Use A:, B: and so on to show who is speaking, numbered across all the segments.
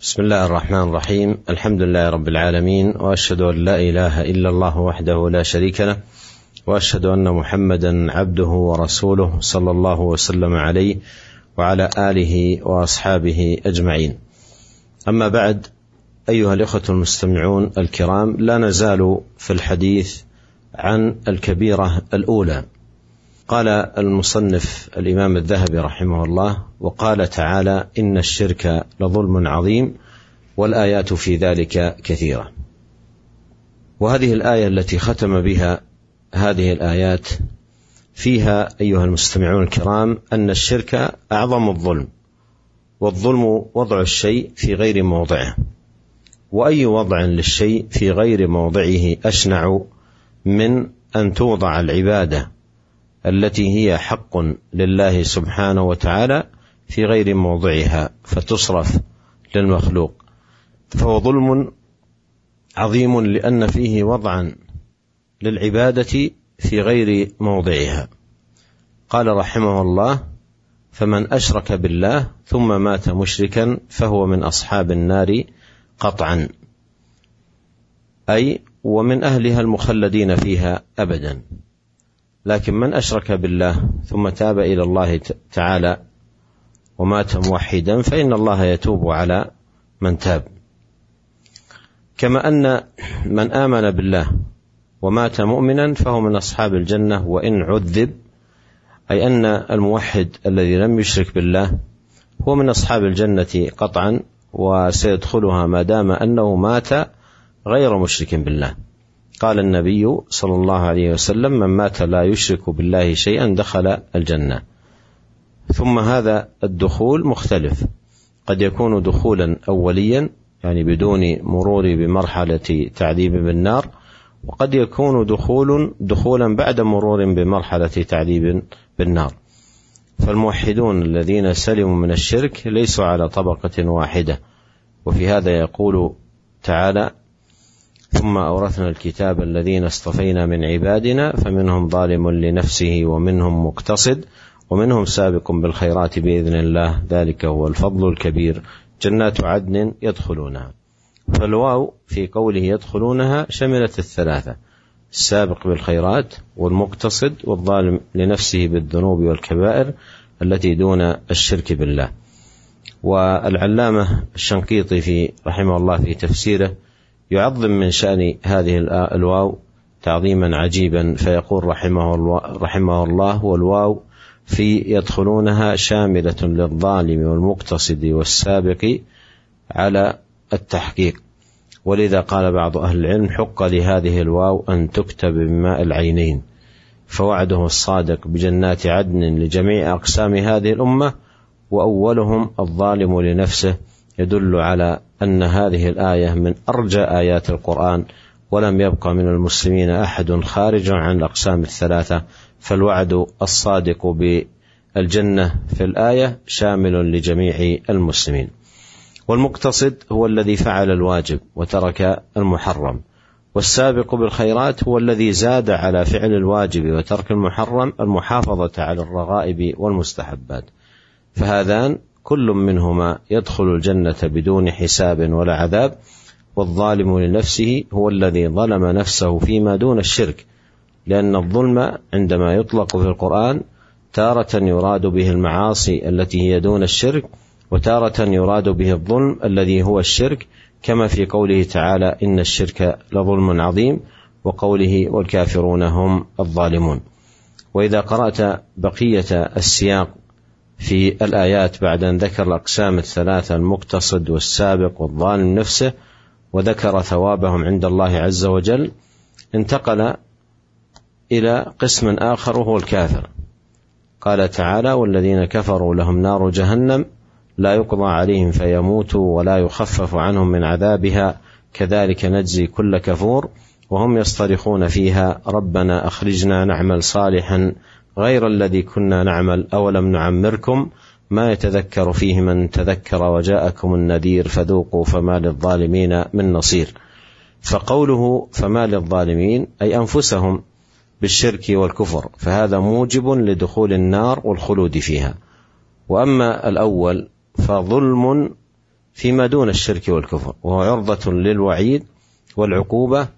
A: بسم الله الرحمن الرحيم الحمد لله رب العالمين واشهد ان لا اله الا الله وحده لا شريك له واشهد ان محمدا عبده ورسوله صلى الله وسلم عليه وعلى اله واصحابه اجمعين اما بعد ايها الاخوه المستمعون الكرام لا نزال في الحديث عن الكبيره الاولى قال المصنف الامام الذهبي رحمه الله وقال تعالى إن الشرك لظلم عظيم والآيات في ذلك كثيرة. وهذه الآية التي ختم بها هذه الآيات فيها أيها المستمعون الكرام أن الشرك أعظم الظلم والظلم وضع الشيء في غير موضعه. وأي وضع للشيء في غير موضعه أشنع من أن توضع العبادة التي هي حق لله سبحانه وتعالى في غير موضعها فتصرف للمخلوق. فهو ظلم عظيم لأن فيه وضعا للعبادة في غير موضعها. قال رحمه الله فمن أشرك بالله ثم مات مشركا فهو من أصحاب النار قطعا أي ومن أهلها المخلدين فيها ابدا. لكن من أشرك بالله ثم تاب إلى الله تعالى ومات موحدا فإن الله يتوب على من تاب. كما أن من آمن بالله ومات مؤمنا فهو من أصحاب الجنة وإن عذب أي أن الموحد الذي لم يشرك بالله هو من أصحاب الجنة قطعا وسيدخلها ما دام أنه مات غير مشرك بالله. قال النبي صلى الله عليه وسلم من مات لا يشرك بالله شيئا دخل الجنة. ثم هذا الدخول مختلف. قد يكون دخولا اوليا يعني بدون مرور بمرحلة تعذيب بالنار وقد يكون دخول دخولا بعد مرور بمرحلة تعذيب بالنار. فالموحدون الذين سلموا من الشرك ليسوا على طبقة واحدة. وفي هذا يقول تعالى ثم أورثنا الكتاب الذين اصطفينا من عبادنا فمنهم ظالم لنفسه ومنهم مقتصد ومنهم سابق بالخيرات بإذن الله ذلك هو الفضل الكبير. جنات عدن يدخلونها. فالواو في قوله يدخلونها شملت الثلاثة السابق بالخيرات والمقتصد والظالم لنفسه بالذنوب والكبائر التي دون الشرك بالله. والعلامة الشنقيطي في رحمه الله في تفسيره يعظم من شأن هذه الواو تعظيما عجيبا فيقول رحمه الله, رحمه الله والواو في يدخلونها شاملة للظالم والمقتصد والسابق على التحقيق. ولذا قال بعض أهل العلم حق لهذه الواو أن تكتب بماء العينين. فوعده الصادق بجنات عدن لجميع أقسام هذه الأمة وأولهم الظالم لنفسه يدل على أن هذه الآية من أرجى آيات القرآن ولم يبق من المسلمين أحد خارج عن الأقسام الثلاثة فالوعد الصادق بالجنة في الآية شامل لجميع المسلمين. والمقتصد هو الذي فعل الواجب وترك المحرم والسابق بالخيرات هو الذي زاد على فعل الواجب وترك المحرم المحافظة على الرغائب والمستحبات. فهذان كل منهما يدخل الجنة بدون حساب ولا عذاب والظالم لنفسه هو الذي ظلم نفسه فيما دون الشرك لأن الظلم عندما يطلق في القرآن تارة يراد به المعاصي التي هي دون الشرك وتارة يراد به الظلم الذي هو الشرك كما في قوله تعالى إن الشرك لظلم عظيم وقوله والكافرون هم الظالمون. وإذا قرأت بقية السياق في الآيات بعد أن ذكر الأقسام الثلاثة المقتصد والسابق والظالم نفسه وذكر ثوابهم عند الله عز وجل انتقل إلى قسم آخر وهو الكافر. قال تعالى والذين كفروا لهم نار جهنم لا يقضى عليهم فيموتوا ولا يخفف عنهم من عذابها. كذلك نجزي كل كفور وهم يصطرخون فيها. ربنا أخرجنا نعمل صالحا غير الذي كنا نعمل. أولم نعمركم ما يتذكر فيه من تذكر وجاءكم النذير فذوقوا فما للظالمين من نصير. فقوله فما للظالمين أي أنفسهم بالشرك والكفر فهذا موجب لدخول النار والخلود فيها. وأما الأول فظلم فيما دون الشرك والكفر وهو عرضة للوعيد والعقوبة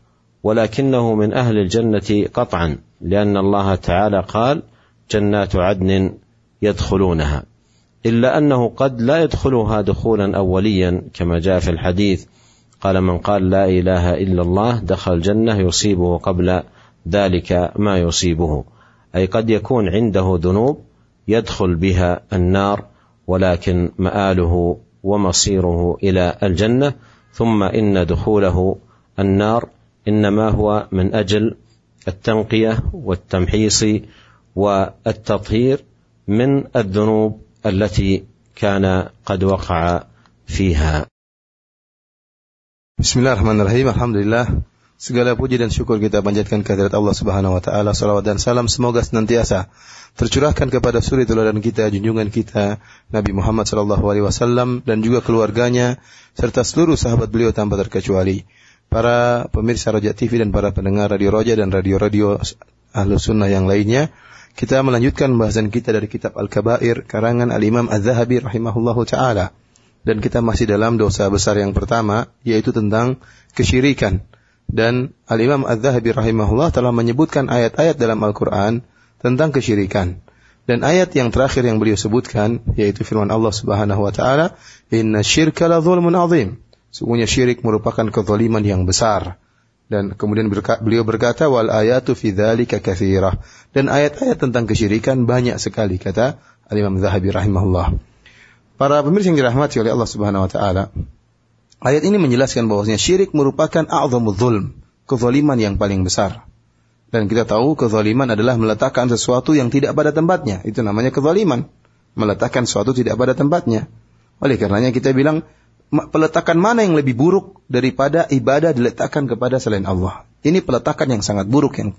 A: ولكنه من أهل الجنة قطعا لأن الله تعالى قال جنات عدن يدخلونها. إلا أنه قد لا يدخلها دخولا أوليا كما جاء في الحديث قال من قال لا إله إلا الله دخل الجنة يصيبه قبل ذلك ما يصيبه أي قد يكون عنده ذنوب يدخل بها النار ولكن مآله ومصيره إلى الجنة ثم إن دخوله النار إنما هو من أجل التنقية والتمحيص والتطهير من الذنوب التي كان قد وقع فيها
B: Bismillahirrahmanirrahim. Alhamdulillah. Segala puji dan syukur kita panjatkan kehadirat Allah Subhanahu wa taala. Salawat dan salam semoga senantiasa tercurahkan kepada suri teladan kita, junjungan kita Nabi Muhammad sallallahu alaihi wasallam dan juga keluarganya serta seluruh sahabat beliau tanpa terkecuali. Para pemirsa Roja TV dan para pendengar Radio Roja dan radio-radio Ahlu Sunnah yang lainnya, kita melanjutkan bahasan kita dari kitab Al-Kabair karangan Al-Imam Az-Zahabi rahimahullahu taala dan kita masih dalam dosa besar yang pertama yaitu tentang kesyirikan dan Al-Imam Az-Zahabi rahimahullah telah menyebutkan ayat-ayat dalam Al-Qur'an tentang kesyirikan. Dan ayat yang terakhir yang beliau sebutkan yaitu firman Allah Subhanahu wa taala inna syirka la dzulmun azim. Sungguhnya syirik merupakan kezaliman yang besar. Dan kemudian beliau berkata wal ayatu fi dzalika katsirah. Dan ayat-ayat tentang kesyirikan banyak sekali kata Al-Imam Zahabi rahimahullah. Para pemirsa yang dirahmati oleh Allah Subhanahu wa taala, ayat ini menjelaskan bahwasanya syirik merupakan a'dhamul zulm, kezaliman yang paling besar. Dan kita tahu kezaliman adalah meletakkan sesuatu yang tidak pada tempatnya. Itu namanya kezaliman. Meletakkan sesuatu tidak pada tempatnya. Oleh karenanya kita bilang peletakan mana yang lebih buruk daripada ibadah diletakkan kepada selain Allah. Ini peletakan yang sangat buruk yang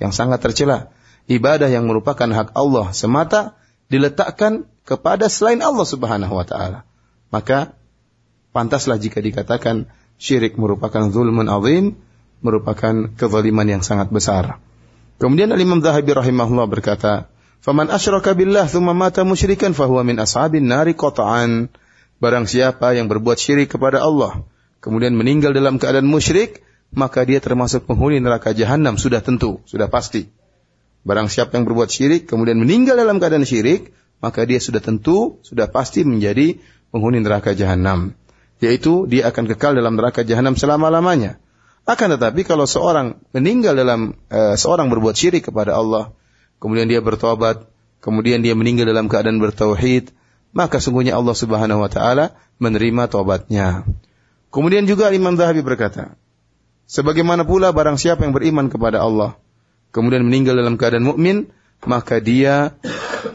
B: yang sangat tercela. Ibadah yang merupakan hak Allah semata diletakkan kepada selain Allah Subhanahu wa taala. Maka pantaslah jika dikatakan syirik merupakan zulmun azim, merupakan kezaliman yang sangat besar. Kemudian Imam Zahabi rahimahullah berkata, "Faman asyraka billah thumma mata musyrikan fahuwa min ashabin nari qata'an." Barang siapa yang berbuat syirik kepada Allah, kemudian meninggal dalam keadaan musyrik, maka dia termasuk penghuni neraka jahanam sudah tentu, sudah pasti. Barang siapa yang berbuat syirik kemudian meninggal dalam keadaan syirik, maka dia sudah tentu, sudah pasti menjadi penghuni neraka jahanam. Yaitu dia akan kekal dalam neraka jahanam selama-lamanya. Akan tetapi kalau seorang meninggal dalam uh, seorang berbuat syirik kepada Allah, kemudian dia bertobat, kemudian dia meninggal dalam keadaan bertauhid, maka sungguhnya Allah Subhanahu wa taala menerima tobatnya. Kemudian juga Imam Zahabi berkata, sebagaimana pula barang siapa yang beriman kepada Allah, kemudian meninggal dalam keadaan mukmin, maka dia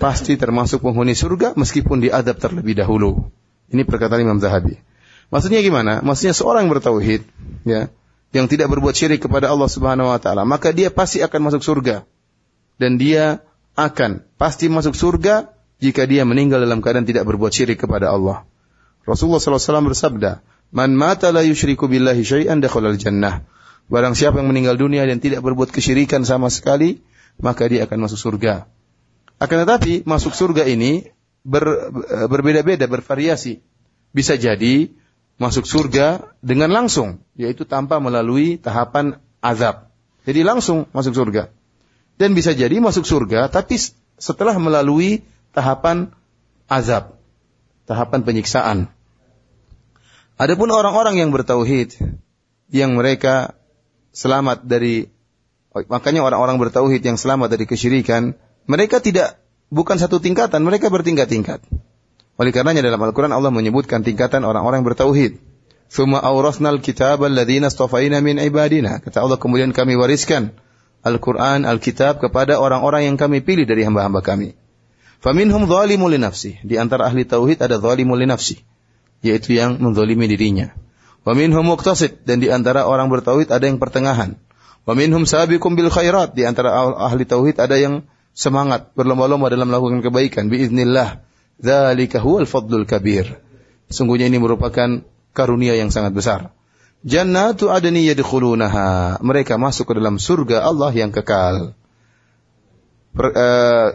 B: pasti termasuk penghuni surga meskipun diadab terlebih dahulu. Ini perkataan Imam Zahabi. Maksudnya gimana? Maksudnya seorang bertauhid, ya, yang tidak berbuat syirik kepada Allah Subhanahu wa taala, maka dia pasti akan masuk surga. Dan dia akan pasti masuk surga jika dia meninggal dalam keadaan tidak berbuat syirik kepada Allah. Rasulullah SAW bersabda, "Man mata la yusyriku billahi syai'an dakhala jannah." Barang siapa yang meninggal dunia dan tidak berbuat kesyirikan sama sekali, maka dia akan masuk surga. Akan tetapi masuk surga ini ber, berbeda-beda, bervariasi. Bisa jadi masuk surga dengan langsung, yaitu tanpa melalui tahapan azab. Jadi langsung masuk surga. Dan bisa jadi masuk surga, tapi setelah melalui tahapan azab, tahapan penyiksaan. Adapun orang-orang yang bertauhid, yang mereka selamat dari makanya orang-orang bertauhid yang selamat dari kesyirikan, mereka tidak bukan satu tingkatan, mereka bertingkat-tingkat. Oleh karenanya dalam Al-Quran Allah menyebutkan tingkatan orang-orang bertauhid. Thumma awrasnal kitab alladhina astafaina min ibadina. Kata Allah kemudian kami wariskan Al-Quran, Al-Kitab kepada orang-orang yang kami pilih dari hamba-hamba kami. Faminhum zalimun li nafsi. Di antara ahli tauhid ada zalimun li nafsi. Yaitu yang menzalimi dirinya. Wa minhum muqtasid dan di antara orang bertauhid ada yang pertengahan. Wa minhum sabiqum bil khairat di antara ahli tauhid ada yang semangat berlomba-lomba dalam melakukan kebaikan biiznillah. Dzalika huwal fadlul kabir. Sungguhnya ini merupakan karunia yang sangat besar. Jannatu adni yadkhulunaha. Mereka masuk ke dalam surga Allah yang kekal. Per, uh,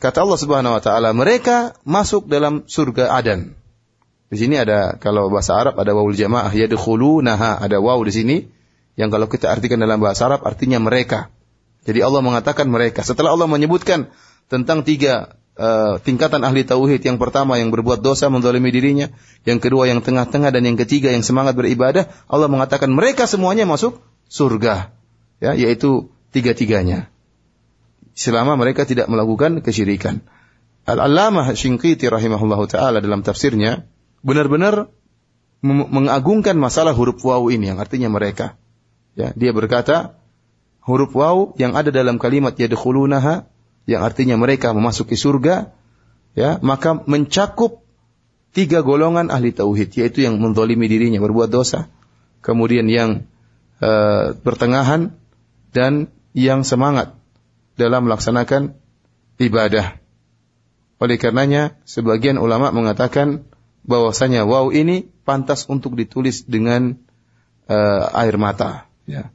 B: kata Allah Subhanahu wa taala, mereka masuk dalam surga Adan. Di sini ada kalau bahasa Arab ada wawul jamaah yadkhulunaha, ada waw di sini yang kalau kita artikan dalam bahasa Arab artinya mereka. Jadi Allah mengatakan mereka. Setelah Allah menyebutkan tentang tiga uh, tingkatan ahli tauhid, yang pertama yang berbuat dosa menzalimi dirinya, yang kedua yang tengah-tengah dan yang ketiga yang semangat beribadah, Allah mengatakan mereka semuanya masuk surga. Ya, yaitu tiga-tiganya. Selama mereka tidak melakukan kesyirikan. Al-Allamah Syinqiti rahimahullahu taala dalam tafsirnya benar-benar mengagungkan masalah huruf waw ini yang artinya mereka. Ya, dia berkata huruf waw yang ada dalam kalimat yadkhulunaha yang artinya mereka memasuki surga ya, maka mencakup tiga golongan ahli tauhid yaitu yang menzalimi dirinya berbuat dosa, kemudian yang uh, pertengahan dan yang semangat dalam melaksanakan ibadah. Oleh karenanya, sebagian ulama mengatakan bahwasanya wow ini pantas untuk ditulis dengan uh, air mata. Ya.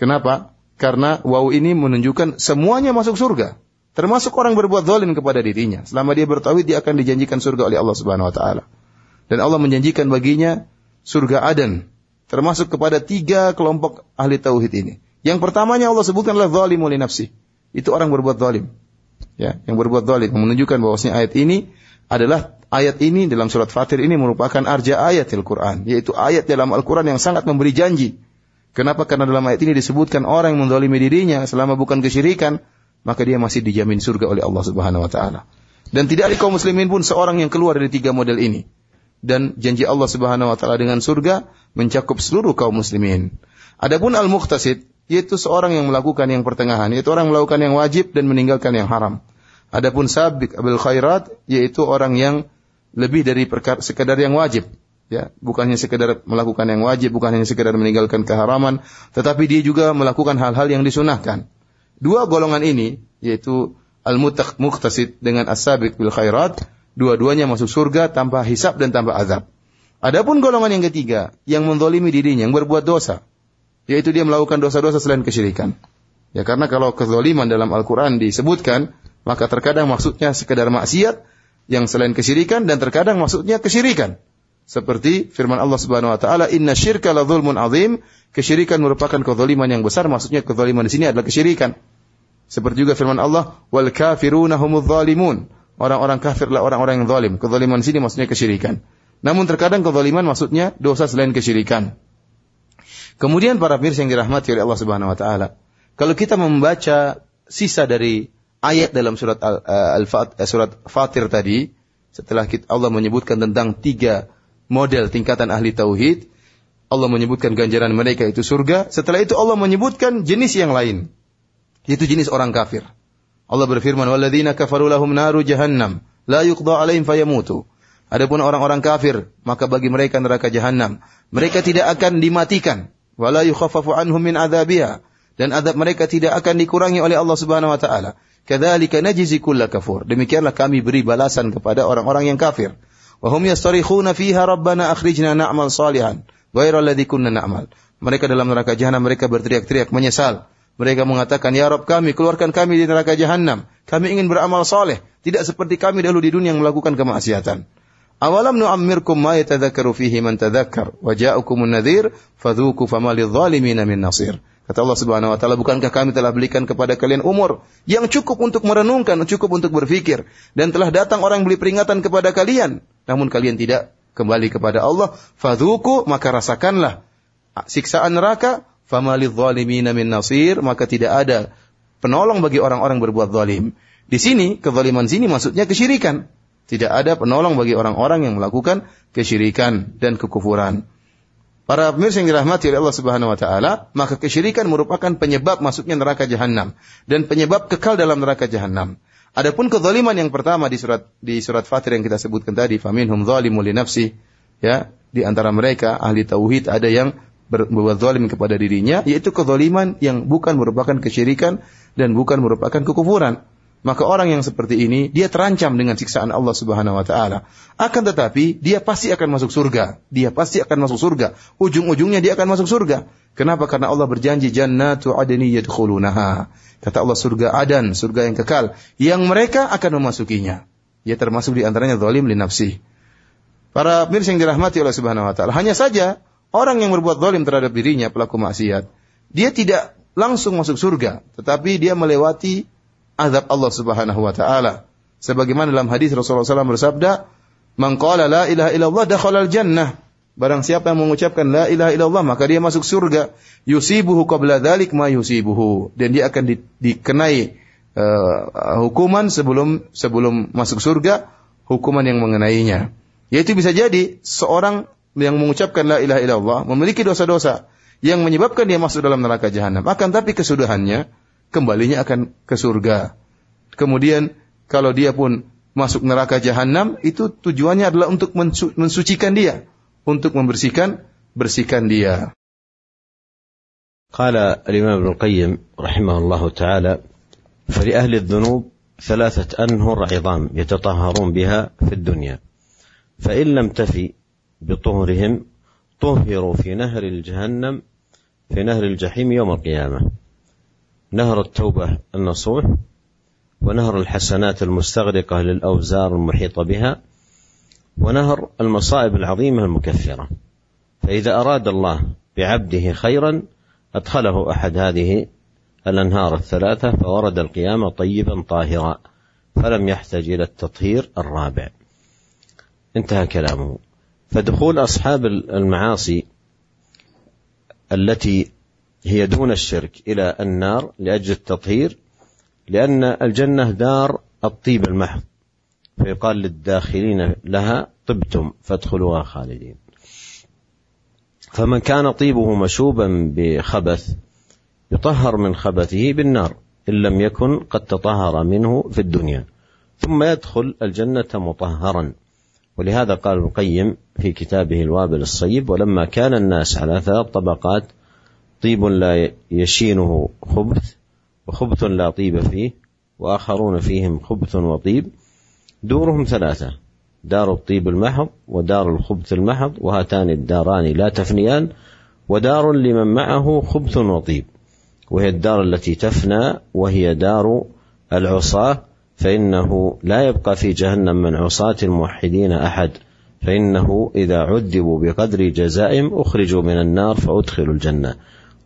B: Kenapa? Karena wow ini menunjukkan semuanya masuk surga. Termasuk orang berbuat zalim kepada dirinya. Selama dia bertauhid, dia akan dijanjikan surga oleh Allah Subhanahu wa taala. Dan Allah menjanjikan baginya surga Aden. Termasuk kepada tiga kelompok ahli tauhid ini. Yang pertamanya Allah sebutkan adalah zalimu li nafsi. Itu orang berbuat zalim. Ya, yang berbuat zalim menunjukkan bahwasanya ayat ini adalah ayat ini dalam surat Fatir ini merupakan arja ayat Al-Quran. Yaitu ayat dalam Al-Quran yang sangat memberi janji. Kenapa? Karena dalam ayat ini disebutkan orang yang mendolimi dirinya selama bukan kesyirikan, maka dia masih dijamin surga oleh Allah Subhanahu wa taala. Dan tidak ada kaum muslimin pun seorang yang keluar dari tiga model ini. Dan janji Allah Subhanahu wa taala dengan surga mencakup seluruh kaum muslimin. Adapun al-muqtasid yaitu seorang yang melakukan yang pertengahan, yaitu orang melakukan yang wajib dan meninggalkan yang haram. Adapun sabiq bil khairat yaitu orang yang lebih dari sekedar yang wajib. Ya, bukan hanya sekedar melakukan yang wajib, bukan hanya sekedar meninggalkan keharaman, tetapi dia juga melakukan hal-hal yang disunahkan. Dua golongan ini, yaitu al-muqtasid dengan as-sabiq bil khairat, dua-duanya masuk surga tanpa hisab dan tanpa azab. Adapun golongan yang ketiga, yang mendolimi dirinya, yang berbuat dosa, yaitu dia melakukan dosa-dosa selain kesyirikan. Ya karena kalau kezaliman dalam Al-Quran disebutkan, maka terkadang maksudnya sekedar maksiat, yang selain kesyirikan dan terkadang maksudnya kesyirikan. Seperti firman Allah Subhanahu wa taala, "Inna syirka la dzulmun azim." Kesyirikan merupakan kezaliman yang besar, maksudnya kezaliman di sini adalah kesyirikan. Seperti juga firman Allah, "Wal kafiruna humudz zalimun." Orang-orang kafirlah orang-orang yang zalim. Kezaliman di sini maksudnya kesyirikan. Namun terkadang kezaliman maksudnya dosa selain kesyirikan. Kemudian para pemirsa yang dirahmati oleh Allah Subhanahu wa taala, kalau kita membaca sisa dari ayat dalam surat Al, -Fat, eh, surat Fatir tadi setelah kita, Allah menyebutkan tentang tiga model tingkatan ahli tauhid, Allah menyebutkan ganjaran mereka itu surga. Setelah itu Allah menyebutkan jenis yang lain, yaitu jenis orang kafir. Allah berfirman, "Walladzina kafaru lahum naru jahannam, la yuqda 'alaihim fayamutu." Adapun orang-orang kafir, maka bagi mereka neraka jahanam. Mereka tidak akan dimatikan, wala yukhaffafu min adzabiha dan adab mereka tidak akan dikurangi oleh Allah Subhanahu wa taala. Kadzalika najzi kulla kafur. Demikianlah kami beri balasan kepada orang-orang yang kafir. Wa hum yastarikhuna fiha rabbana akhrijna na'mal salihan ghairal ladzi kunna na'mal. Mereka dalam neraka jahanam mereka berteriak-teriak menyesal. Mereka mengatakan, "Ya Rabb kami, keluarkan kami di neraka jahanam. Kami ingin beramal saleh, tidak seperti kami dahulu di dunia yang melakukan kemaksiatan." Awalam nu'ammirkum ma yatadzakkaru fihi man tadzakkar wa ja'akumun nadhir fadhuku fama min nasir. Kata Allah Subhanahu wa taala, bukankah kami telah berikan kepada kalian umur yang cukup untuk merenungkan, cukup untuk berfikir dan telah datang orang beri peringatan kepada kalian, namun kalian tidak kembali kepada Allah, fadzuku maka rasakanlah siksaan neraka, famalidh dhalimin min nasir, maka tidak ada penolong bagi orang-orang berbuat zalim. Di sini kezaliman sini maksudnya kesyirikan. Tidak ada penolong bagi orang-orang yang melakukan kesyirikan dan kekufuran. Para pemirsa yang dirahmati oleh Allah Subhanahu wa taala, maka kesyirikan merupakan penyebab masuknya neraka jahanam dan penyebab kekal dalam neraka jahanam. Adapun kezaliman yang pertama di surat di surat Fatir yang kita sebutkan tadi, faminhum zalimul li nafsi, ya, di antara mereka ahli tauhid ada yang berbuat zalim kepada dirinya, yaitu kezaliman yang bukan merupakan kesyirikan dan bukan merupakan kekufuran maka orang yang seperti ini dia terancam dengan siksaan Allah Subhanahu wa taala. Akan tetapi dia pasti akan masuk surga. Dia pasti akan masuk surga. Ujung-ujungnya dia akan masuk surga. Kenapa? Karena Allah berjanji jannatu adni yadkhulunaha. Kata Allah surga adan, surga yang kekal yang mereka akan memasukinya. Ya termasuk di antaranya zalim li nafsi. Para pemirsa yang dirahmati oleh Subhanahu wa taala, hanya saja orang yang berbuat zalim terhadap dirinya pelaku maksiat, dia tidak langsung masuk surga, tetapi dia melewati azab Allah Subhanahu wa taala. Sebagaimana dalam hadis Rasulullah SAW bersabda, "Man qala la ilaha illallah dakhala al-jannah." Barang siapa yang mengucapkan la ilaha illallah maka dia masuk surga. Yusibuhu qabla dzalik ma yusibuhu dan dia akan di, dikenai uh, hukuman sebelum sebelum masuk surga, hukuman yang mengenainya. Yaitu bisa jadi seorang yang mengucapkan la ilaha illallah memiliki dosa-dosa yang menyebabkan dia masuk dalam neraka jahanam. Akan tapi kesudahannya kembalinya akan ke surga. Kemudian kalau dia pun masuk neraka jahanam itu tujuannya adalah untuk mensu mensucikan dia, untuk membersihkan bersihkan dia.
A: قال الإمام ابن القيم رحمه الله تعالى فلأهل الذنوب ثلاثة أنهر عظام يتطهرون بها في الدنيا فإن لم تفي بطهرهم طهروا في نهر الجهنم في نهر الجحيم يوم القيامة نهر التوبة النصوح ونهر الحسنات المستغرقة للأوزار المحيطة بها ونهر المصائب العظيمة المكفرة. فإذا أراد الله بعبده خيرا أدخله أحد هذه الأنهار الثلاثة فورد القيامة طيبا طاهرا فلم يحتج إلى التطهير الرابع. انتهى كلامه. فدخول أصحاب المعاصي التي هي دون الشرك إلى النار لأجل التطهير لأن الجنة دار الطيب المحض. فيقال للداخلين لها طبتم فادخلوها خالدين. فمن كان طيبه مشوبا بخبث يطهر من خبثه بالنار إن لم يكن قد تطهر منه في الدنيا. ثم يدخل الجنة مطهرا. ولهذا قال ابن القيم في كتابه الوابل الصيب ولما كان الناس على ثلاث طبقات طيب لا يشينه خبث وخبث لا طيب فيه وآخرون فيهم خبث وطيب. دورهم ثلاثة دار الطيب المحض ودار الخبث المحض وهاتان الداران لا تفنيان ودار لمن معه خبث وطيب. وهي الدار التي تفنى وهي دار العصاة فإنه لا يبقى في جهنم من عصاة الموحدين أحد. فإنه إذا عذبوا بقدر جزائهم أخرجوا من النار فأدخلوا الجنة.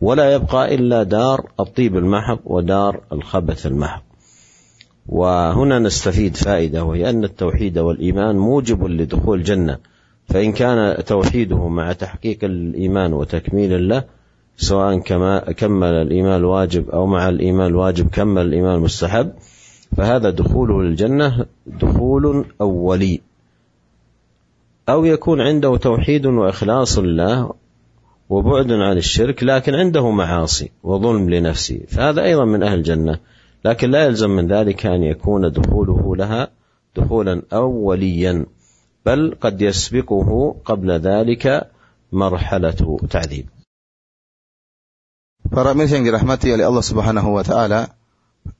A: ولا يبقى إلا دار الطيب المحض ودار الخبث المحض وهنا نستفيد فائدة وهي أن التوحيد والإيمان موجب لدخول الجنة. فإن كان توحيده مع تحقيق الإيمان وتكميل له سواء كما كمل الإيمان الواجب أو مع الإيمان الواجب كمل الإيمان المستحب فهذا دخوله الجنة دخول أولي. أو يكون عنده توحيد وإخلاص لله وبعد عن الشرك لكن عنده معاصي وظلم لنفسه فهذا أيضا من أهل الجنة لكن لا يلزم من ذلك أن يكون دخوله لها دخولا أوليا بل قد يسبقه قبل ذلك مرحلة تعذيب
B: Para mirsa yang dirahmati oleh Allah Subhanahu wa taala,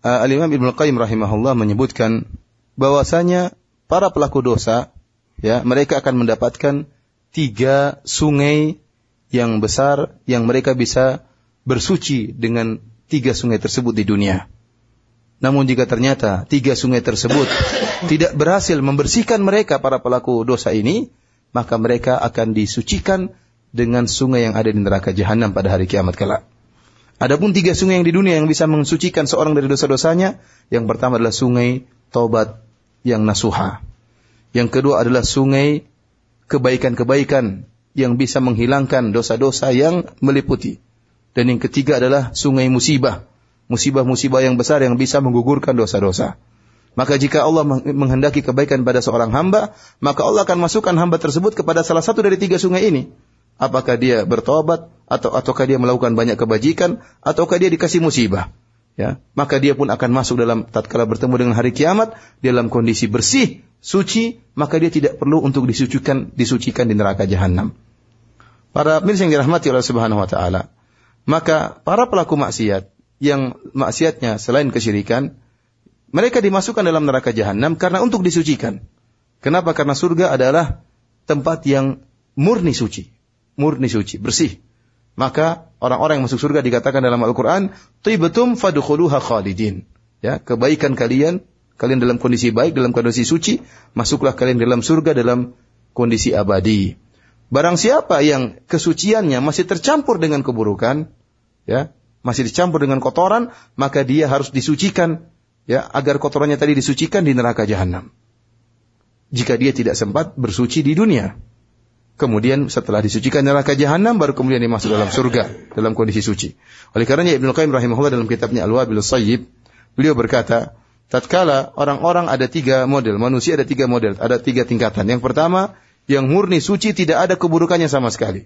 B: uh, Al-Imam Ibnu Qayyim rahimahullah menyebutkan bahwasanya para pelaku dosa ya, mereka akan mendapatkan tiga sungai yang besar yang mereka bisa bersuci dengan tiga sungai tersebut di dunia. Namun jika ternyata tiga sungai tersebut tidak berhasil membersihkan mereka para pelaku dosa ini, maka mereka akan disucikan dengan sungai yang ada di neraka jahanam pada hari kiamat kelak. Adapun tiga sungai yang di dunia yang bisa mensucikan seorang dari dosa-dosanya, yang pertama adalah sungai taubat yang nasuha. Yang kedua adalah sungai kebaikan-kebaikan yang bisa menghilangkan dosa-dosa yang meliputi. Dan yang ketiga adalah sungai musibah. Musibah-musibah yang besar yang bisa menggugurkan dosa-dosa. Maka jika Allah menghendaki kebaikan pada seorang hamba, maka Allah akan masukkan hamba tersebut kepada salah satu dari tiga sungai ini. Apakah dia bertobat atau ataukah dia melakukan banyak kebajikan ataukah dia dikasih musibah? Ya, maka dia pun akan masuk dalam tatkala bertemu dengan hari kiamat dalam kondisi bersih, suci, maka dia tidak perlu untuk disucikan disucikan di neraka jahanam. Para pemirsa yang dirahmati oleh Subhanahu wa taala, maka para pelaku maksiat yang maksiatnya selain kesyirikan, mereka dimasukkan dalam neraka jahanam karena untuk disucikan. Kenapa? Karena surga adalah tempat yang murni suci murni suci, bersih. Maka orang-orang yang masuk surga dikatakan dalam Al-Quran, Tibatum fadukhuluha khalidin. Ya, kebaikan kalian, kalian dalam kondisi baik, dalam kondisi suci, masuklah kalian dalam surga dalam kondisi abadi. Barang siapa yang kesuciannya masih tercampur dengan keburukan, ya, masih dicampur dengan kotoran, maka dia harus disucikan, ya, agar kotorannya tadi disucikan di neraka jahanam. Jika dia tidak sempat bersuci di dunia. Kemudian setelah disucikan neraka jahanam baru kemudian dia dalam surga dalam kondisi suci. Oleh karenanya Ibnu Qayyim rahimahullah dalam kitabnya Al-Wabil Sayyib, beliau berkata, tatkala orang-orang ada tiga model, manusia ada tiga model, ada tiga tingkatan. Yang pertama, yang murni suci tidak ada keburukannya sama sekali.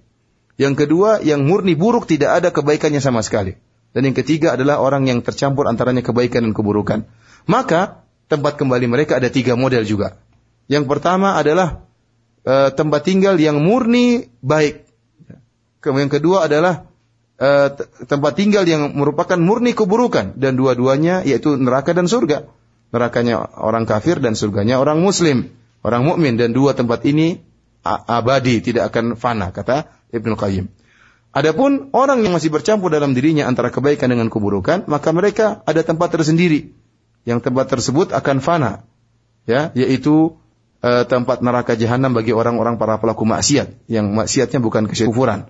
B: Yang kedua, yang murni buruk tidak ada kebaikannya sama sekali. Dan yang ketiga adalah orang yang tercampur antaranya kebaikan dan keburukan. Maka tempat kembali mereka ada tiga model juga. Yang pertama adalah uh, tempat tinggal yang murni baik. Kemudian yang kedua adalah uh, tempat tinggal yang merupakan murni keburukan dan dua-duanya yaitu neraka dan surga. Nerakanya orang kafir dan surganya orang muslim, orang mukmin dan dua tempat ini abadi, tidak akan fana kata Ibnu Qayyim. Adapun orang yang masih bercampur dalam dirinya antara kebaikan dengan keburukan, maka mereka ada tempat tersendiri. Yang tempat tersebut akan fana. Ya, yaitu uh, tempat neraka jahanam bagi orang-orang para pelaku maksiat yang maksiatnya bukan kesyukuran.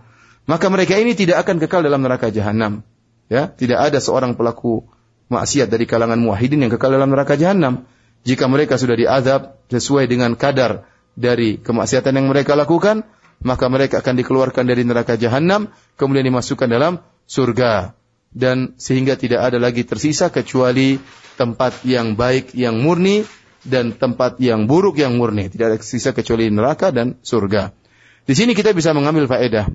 B: Maka mereka ini tidak akan kekal dalam neraka jahanam. Ya, tidak ada seorang pelaku maksiat dari kalangan muwahhidin yang kekal dalam neraka jahanam. Jika mereka sudah diazab sesuai dengan kadar dari kemaksiatan yang mereka lakukan, maka mereka akan dikeluarkan dari neraka jahanam, kemudian dimasukkan dalam surga. Dan sehingga tidak ada lagi tersisa kecuali tempat yang baik, yang murni, dan tempat yang buruk yang murni. Tidak ada sisa kecuali neraka dan surga. Di sini kita bisa mengambil faedah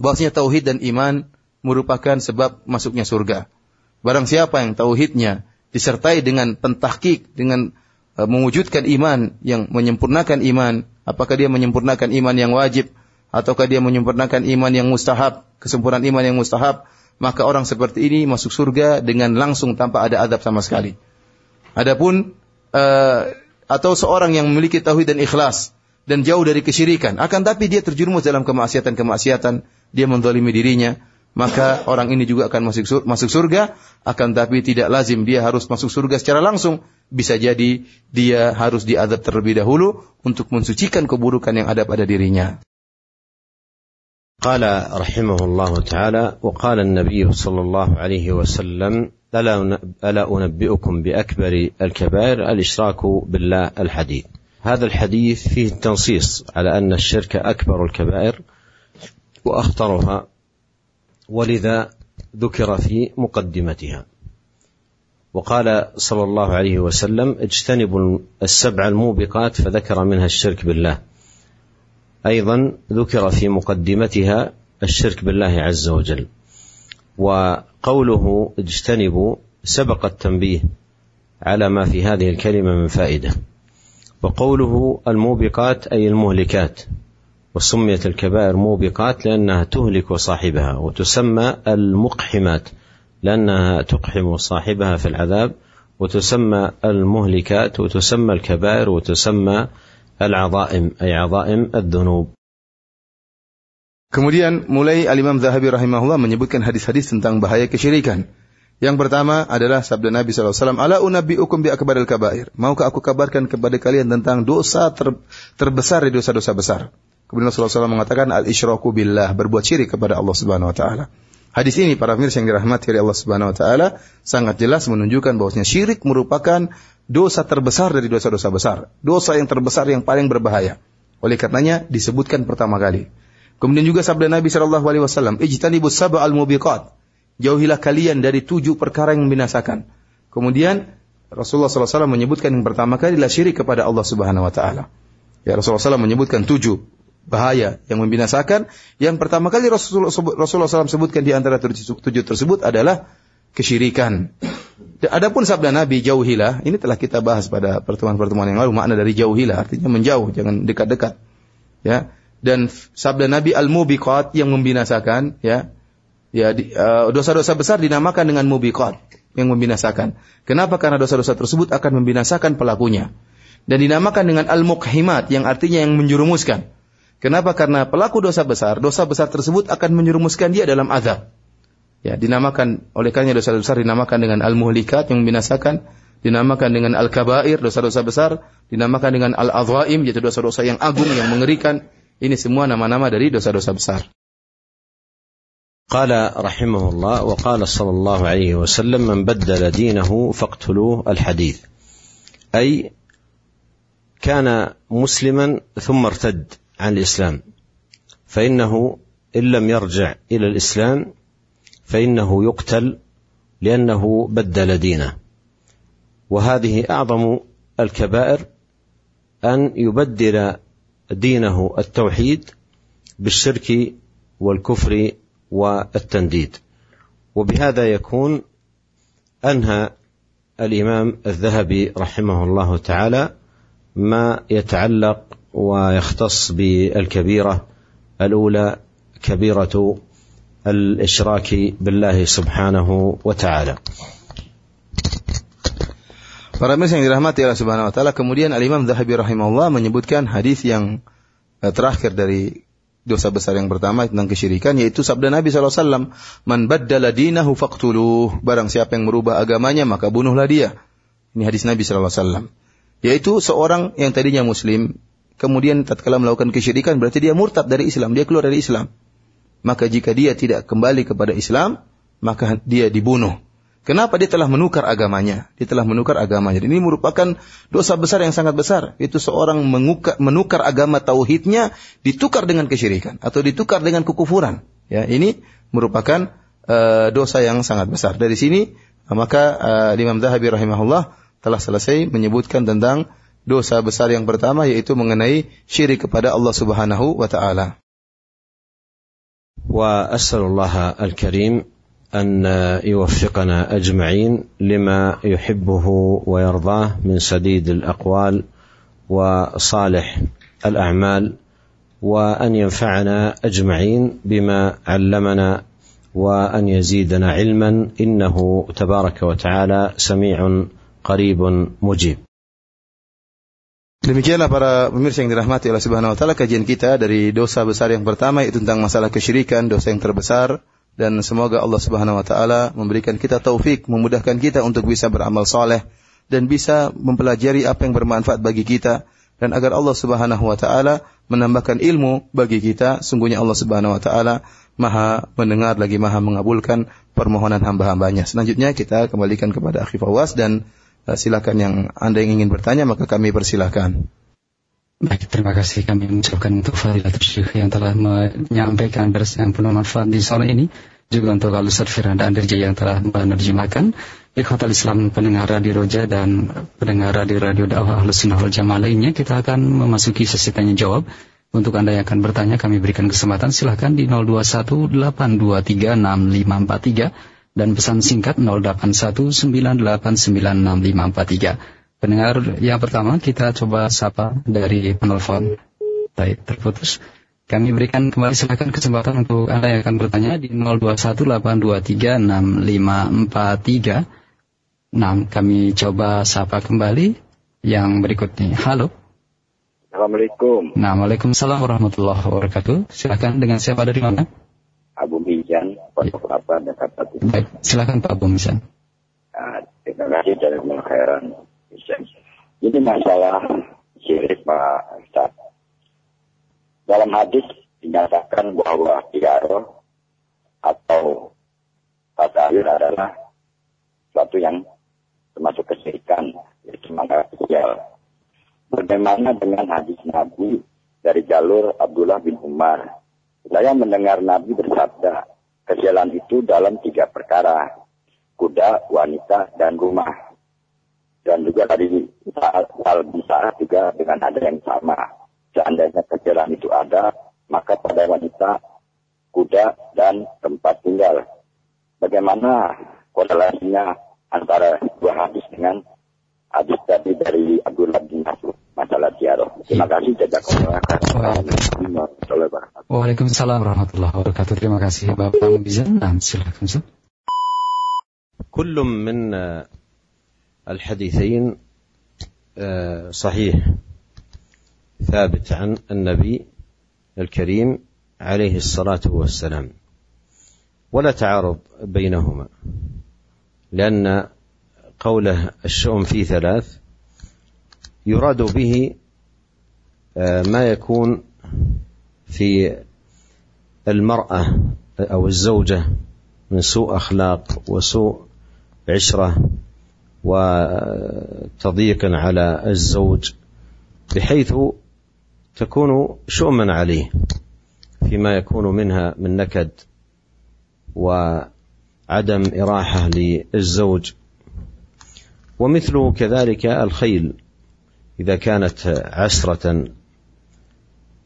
B: bahwasanya tauhid dan iman merupakan sebab masuknya surga. Barang siapa yang tauhidnya disertai dengan pentahkik, dengan mewujudkan iman yang menyempurnakan iman, apakah dia menyempurnakan iman yang wajib ataukah dia menyempurnakan iman yang mustahab, kesempurnaan iman yang mustahab, maka orang seperti ini masuk surga dengan langsung tanpa ada adab sama sekali. Adapun uh, atau seorang yang memiliki tauhid dan ikhlas dan jauh dari kesyirikan, akan tapi dia terjerumus dalam kemaksiatan-kemaksiatan, dia mendolimi dirinya, maka orang ini juga akan masuk sur masuk surga, akan tapi tidak lazim dia harus masuk surga secara langsung. Bisa jadi dia harus diadab terlebih dahulu untuk mensucikan keburukan yang ada pada dirinya.
A: قال رحمه الله تعالى وقال النبي صلى الله عليه وسلم ألا أنبئكم بأكبر الكبائر الإشراك بالله الحديث هذا الحديث فيه التنصيص على أن الشرك أكبر الكبائر وأخطرها ولذا ذكر في مقدمتها وقال صلى الله عليه وسلم اجتنبوا السبع الموبقات فذكر منها الشرك بالله. أيضا ذكر في مقدمتها الشرك بالله عز وجل. وقوله اجتنبوا سبق التنبيه على ما في هذه الكلمة من فائدة. وقوله الموبقات أي المهلكات. وسميت الكبائر موبقات لأنها تهلك صاحبها وتسمى المقحمات. لانها تقحم صاحبها في العذاب وتسمى المهلكات وتسمى الكبائر وتسمى العظائم اي عظائم الذنوب
B: Kemudian mulai Al-Imam Zahabi rahimahullah menyebutkan hadis-hadis tentang bahaya kesyirikan. Yang pertama adalah sabda Nabi SAW, Ala unabbi'ukum bi akbaril kabair. Maukah aku kabarkan kepada kalian tentang dosa ter, terbesar dari dosa-dosa besar. Kemudian Rasulullah SAW mengatakan, Al-isyraku billah, berbuat syirik kepada Allah Subhanahu Wa Taala. Hadis ini para pemirsa yang dirahmati oleh Allah Subhanahu Wa Taala sangat jelas menunjukkan bahwasanya syirik merupakan dosa terbesar dari dosa-dosa besar. Dosa yang terbesar yang paling berbahaya. Oleh karenanya disebutkan pertama kali. Kemudian juga sabda Nabi Shallallahu Alaihi Wasallam, ijtanibus sab al mubiqat. Jauhilah kalian dari tujuh perkara yang membinasakan. Kemudian Rasulullah SAW menyebutkan yang pertama kali adalah syirik kepada Allah Subhanahu Wa Taala. Ya Rasulullah SAW menyebutkan tujuh bahaya yang membinasakan. Yang pertama kali Rasulullah, Rasulullah SAW sebutkan di antara tujuh, tersebut adalah kesyirikan. Adapun sabda Nabi jauhilah, ini telah kita bahas pada pertemuan-pertemuan yang lalu. Makna dari jauhilah artinya menjauh, jangan dekat-dekat. Ya, dan sabda Nabi al-mubiqat yang membinasakan ya ya uh, dosa-dosa besar dinamakan dengan mubiqat yang membinasakan. Kenapa? Karena dosa-dosa tersebut akan membinasakan pelakunya. Dan dinamakan dengan al-muqhimat yang artinya yang menjurumuskan. Kenapa? Karena pelaku dosa besar, dosa besar tersebut akan menjurumuskan dia dalam azab. Ya, dinamakan oleh karena dosa besar dinamakan dengan al-muhlikat yang membinasakan, dinamakan dengan al-kabair, dosa-dosa besar, dinamakan dengan al-adhaim, yaitu dosa-dosa yang agung, yang mengerikan. Ini semua nama-nama dari dosa-dosa besar.
A: قال رحمه الله وقال صلى الله عليه وسلم من بدل دينه فاقتلوه الحديث اي كان مسلما ثم ارتد عن الإسلام. فإنه إن لم يرجع إلى الإسلام فإنه يقتل لأنه بدل دينه. وهذه أعظم الكبائر أن يبدل دينه التوحيد بالشرك والكفر والتنديد. وبهذا يكون أنهى الإمام الذهبي رحمه الله تعالى ما يتعلق ويختص بالكبيره الاولى كبيره الاشراك بالله سبحانه وتعالى
B: Para pemirsa yang dirahmati Allah Subhanahu wa taala, kemudian Al Imam Zahabi rahimahullah menyebutkan hadis yang eh, terakhir dari dosa besar yang pertama tentang kesyirikan yaitu sabda Nabi SAW man baddala dinahu faqtuluh barang siapa yang merubah agamanya maka bunuhlah dia ini hadis Nabi SAW yaitu seorang yang tadinya muslim kemudian tatkala melakukan kesyirikan berarti dia murtad dari Islam dia keluar dari Islam maka jika dia tidak kembali kepada Islam maka dia dibunuh Kenapa dia telah menukar agamanya? Dia telah menukar agamanya. Ini merupakan dosa besar yang sangat besar. Itu seorang menukar, menukar agama tauhidnya ditukar dengan kesyirikan atau ditukar dengan kekufuran. Ya, ini merupakan uh, dosa yang sangat besar. Dari sini maka uh, Imam Zahabi rahimahullah telah selesai menyebutkan tentang dosa besar yang pertama yaitu mengenai syirik kepada Allah Subhanahu wa taala.
A: Wa as'alullah al-karim ان يوفقنا اجمعين لما يحبه ويرضاه من سديد الاقوال وصالح الاعمال وان ينفعنا اجمعين بما علمنا وان يزيدنا علما انه تبارك وتعالى سميع قريب مجيب
B: Demikianlah para pemirsa yang dirahmati Allah Subhanahu wa taala kajian kita dari dosa besar yang pertama yaitu tentang masalah kesyirikan, dosa yang terbesar dan semoga Allah Subhanahu wa taala memberikan kita taufik, memudahkan kita untuk bisa beramal saleh dan bisa mempelajari apa yang bermanfaat bagi kita dan agar Allah Subhanahu wa taala menambahkan ilmu bagi kita. Sungguhnya Allah Subhanahu wa taala Maha mendengar lagi Maha mengabulkan permohonan hamba-hambanya. Selanjutnya kita kembalikan kepada Akhi Fawaz dan silakan yang Anda yang ingin bertanya maka kami persilahkan.
C: Baik, terima kasih kami mengucapkan untuk Fadilatul Syekh yang telah menyampaikan ders yang penuh manfaat di sore ini. Juga untuk Al Ustaz Firanda Andirja yang telah menerjemahkan. Ikhwatal Islam pendengar Radio Roja dan pendengar Radio Radio Dakwah Ahlus Sunnah wal Jamaah lainnya, kita akan memasuki sesi tanya jawab. Untuk Anda yang akan bertanya, kami berikan kesempatan silahkan di 0218236543 dan pesan singkat 0819896543. Pendengar yang pertama kita coba sapa dari penelpon. Baik, terputus. Kami berikan kembali silakan kesempatan untuk Anda yang akan bertanya di 0218236543. Nah, kami coba sapa kembali yang berikutnya. Halo.
D: Assalamualaikum.
C: Nah, Waalaikumsalam warahmatullahi wabarakatuh. Silakan dengan siapa dari mana? Baik, silakan Pak Abu Mijan.
D: Nah, terima kasih dari Khairan. Ini masalah syirik Pak Ustaz. Dalam hadis dinyatakan bahwa tiaro atau tasawir adalah suatu yang termasuk kesyirikan, yaitu mangga kecil. Bagaimana dengan hadis Nabi dari jalur Abdullah bin Umar? Saya mendengar Nabi bersabda, kesialan itu dalam tiga perkara, kuda, wanita, dan rumah dan juga tadi saat hal bisa juga dengan ada yang sama. Seandainya kecelakaan itu ada, maka pada wanita, kuda, dan tempat tinggal. Bagaimana korelasinya antara dua hadis dengan hadis tadi dari Abdullah bin masalah tiaro. Terima kasih jazakallah
C: Waalaikumsalam warahmatullahi wabarakatuh. Terima kasih Bapak Mubizan. Nah, silakan.
A: كل من الحديثين صحيح ثابت عن النبي الكريم عليه الصلاه والسلام ولا تعارض بينهما لأن قوله الشؤم في ثلاث يراد به آه، ما يكون في المرأة أو الزوجة من سوء أخلاق وسوء عشرة وتضييق على الزوج بحيث تكون شؤما عليه فيما يكون منها من نكد وعدم إراحة للزوج. ومثله كذلك الخيل. إذا كانت عسرة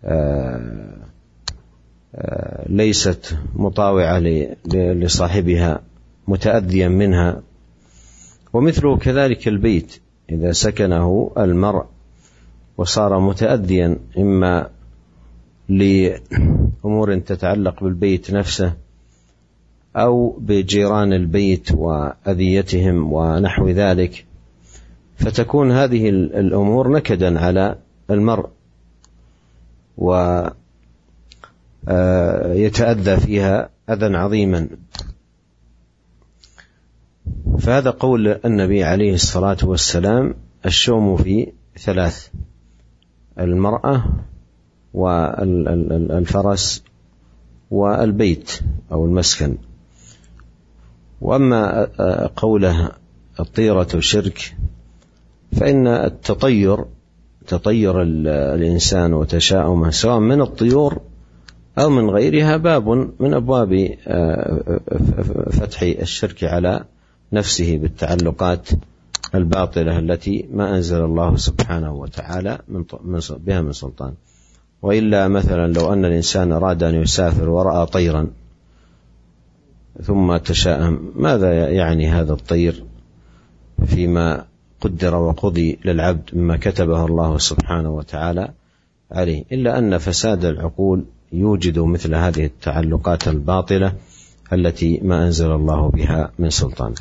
A: آه، آه، ليست مطاوعة لصاحبها متأذيا منها. ومثله كذلك البيت إذا سكنه المرء وصار متأذيا إما لأمور تتعلق بالبيت نفسه أو بجيران البيت وأذيتهم ونحو ذلك. فتكون هذه الأمور نكدا على المرء ويتأذى فيها أذى عظيما. فهذا قول النبي عليه الصلاة والسلام الشوم في ثلاث المرأة والفرس والبيت أو المسكن. وأما قوله الطيرة شرك فإن التطير تطير الإنسان وتشاؤمه سواء من الطيور أو من غيرها باب من أبواب فتح الشرك على نفسه بالتعلقات الباطلة التي ما أنزل الله سبحانه وتعالى من بها من سلطان. وإلا مثلا لو أن الإنسان أراد أن يسافر ورأى طيرا ثم تشاءم ماذا يعني هذا الطير فيما قدر وقضي للعبد مما كتبه الله سبحانه وتعالى عليه إلا أن فساد العقول يوجد مثل هذه التعلقات الباطلة التي ما أنزل الله بها من سلطان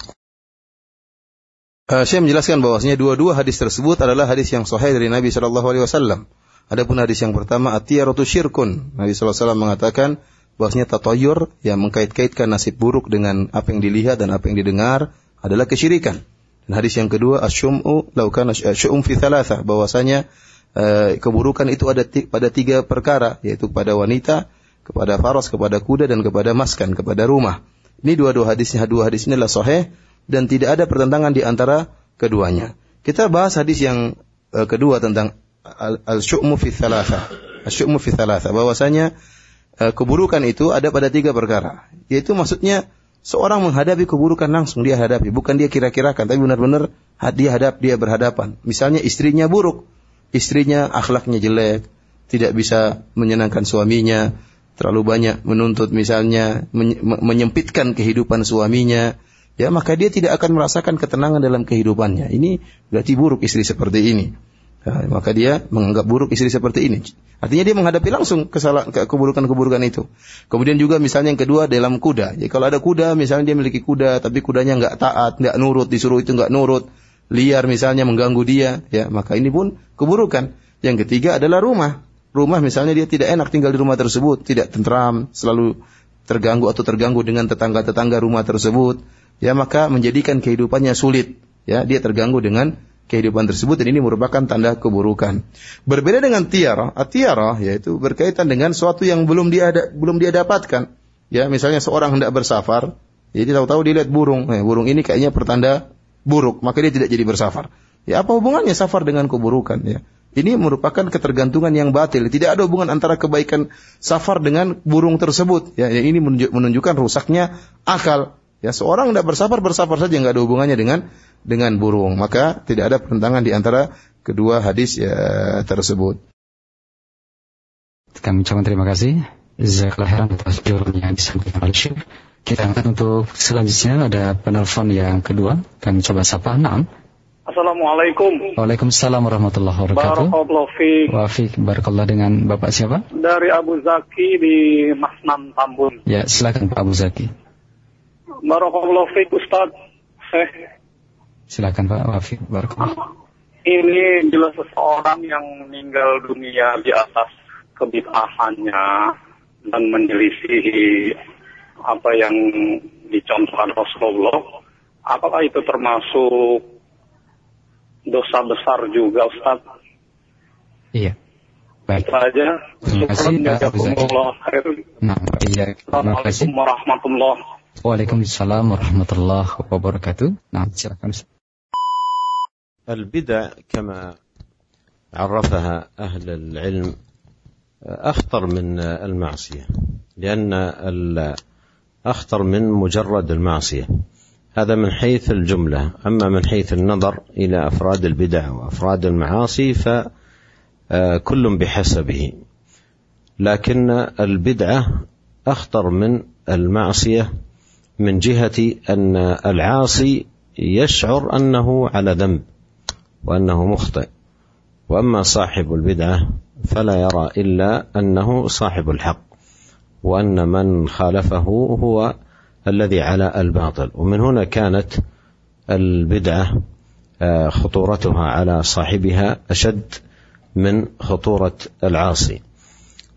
B: Uh, saya menjelaskan bahwasanya dua-dua hadis tersebut adalah hadis yang sahih dari Nabi Shallallahu Alaihi Wasallam. Adapun hadis yang pertama atiyaratu syirkun. Nabi Shallallahu Alaihi Wasallam mengatakan bahwasanya tatayur yang mengkait-kaitkan nasib buruk dengan apa yang dilihat dan apa yang didengar adalah kesyirikan. Dan hadis yang kedua asyum'u laukan asyum fi thalatha bahwasanya uh, keburukan itu ada pada tiga perkara yaitu kepada wanita, kepada faras, kepada kuda dan kepada maskan, kepada rumah. Ini dua-dua hadisnya dua hadis ini adalah sahih dan tidak ada pertentangan di antara keduanya. Kita bahas hadis yang uh, kedua tentang al-syu'mu fi thalatha. Al-syu'mu fi thalatha bahwasanya uh, keburukan itu ada pada tiga perkara. Yaitu maksudnya seorang menghadapi keburukan langsung dia hadapi, bukan dia kira-kirakan tapi benar-benar dia hadap dia berhadapan. Misalnya istrinya buruk, istrinya akhlaknya jelek, tidak bisa menyenangkan suaminya, terlalu banyak menuntut misalnya menyempitkan kehidupan suaminya, ya maka dia tidak akan merasakan ketenangan dalam kehidupannya. Ini berarti buruk istri seperti ini. Ya, maka dia menganggap buruk istri seperti ini. Artinya dia menghadapi langsung kesalahan keburukan-keburukan itu. Kemudian juga misalnya yang kedua dalam kuda. Jadi kalau ada kuda, misalnya dia memiliki kuda, tapi kudanya nggak taat, nggak nurut, disuruh itu nggak nurut, liar misalnya mengganggu dia, ya maka ini pun keburukan. Yang ketiga adalah rumah. Rumah misalnya dia tidak enak tinggal di rumah tersebut, tidak tentram, selalu terganggu atau terganggu dengan tetangga-tetangga rumah tersebut ya maka menjadikan kehidupannya sulit. Ya, dia terganggu dengan kehidupan tersebut dan ini merupakan tanda keburukan. Berbeda dengan tiara, tiara yaitu berkaitan dengan sesuatu yang belum dia belum dia dapatkan. Ya, misalnya seorang hendak bersafar, jadi tahu-tahu dia lihat burung, eh, burung ini kayaknya pertanda buruk, maka dia tidak jadi bersafar. Ya, apa hubungannya safar dengan keburukan ya? Ini merupakan ketergantungan yang batil. Tidak ada hubungan antara kebaikan safar dengan burung tersebut. Ya, ini menunjukkan rusaknya akal. Ya seorang tidak bersabar bersabar saja nggak ada hubungannya dengan dengan burung. Maka tidak ada pertentangan di antara kedua hadis ya, tersebut.
C: Kami ucapkan terima kasih. Jazakallah khairan atas jawabannya yang disampaikan oleh Syekh. Kita angkat untuk selanjutnya ada penelpon yang kedua. Kami coba sapa. Naam.
E: Assalamualaikum.
C: Waalaikumsalam warahmatullahi wabarakatuh.
E: Barakallahu fiik.
C: Wa fiik. Barakallah dengan Bapak siapa?
E: Dari Abu Zaki di Masnan Tambun.
C: Ya, silakan Pak Abu Zaki.
E: Barakallahu fiik Ustaz. Eh.
C: Silakan Pak Wafi. Barakallah.
E: Ini jelas seseorang yang meninggal dunia di atas kebid'ahannya dan menjelisihi apa yang dicontohkan Rasulullah. apakah itu termasuk dosa besar juga Ustaz?
C: Iya. Baik.
E: Itu aja.
C: Terima kasih,
E: Syukran,
C: Pak Abu Zaki.
E: jazakumullah khair.
C: Nah, iya. Terima kasih. Waalaikumsalam warahmatullahi wabarakatuh. Nah, silakan.
A: البدع كما عرفها أهل العلم أخطر من المعصية لأن أخطر من مجرد المعصية هذا من حيث الجملة أما من حيث النظر إلى أفراد البدع وأفراد المعاصي فكل بحسبه لكن البدعة أخطر من المعصية من جهة أن العاصي يشعر أنه على ذنب وأنه مخطئ. وأما صاحب البدعة فلا يرى إلا أنه صاحب الحق وأن من خالفه هو الذي على الباطل. ومن هنا كانت البدعة آه، خطورتها على صاحبها أشد من خطورة العاصي.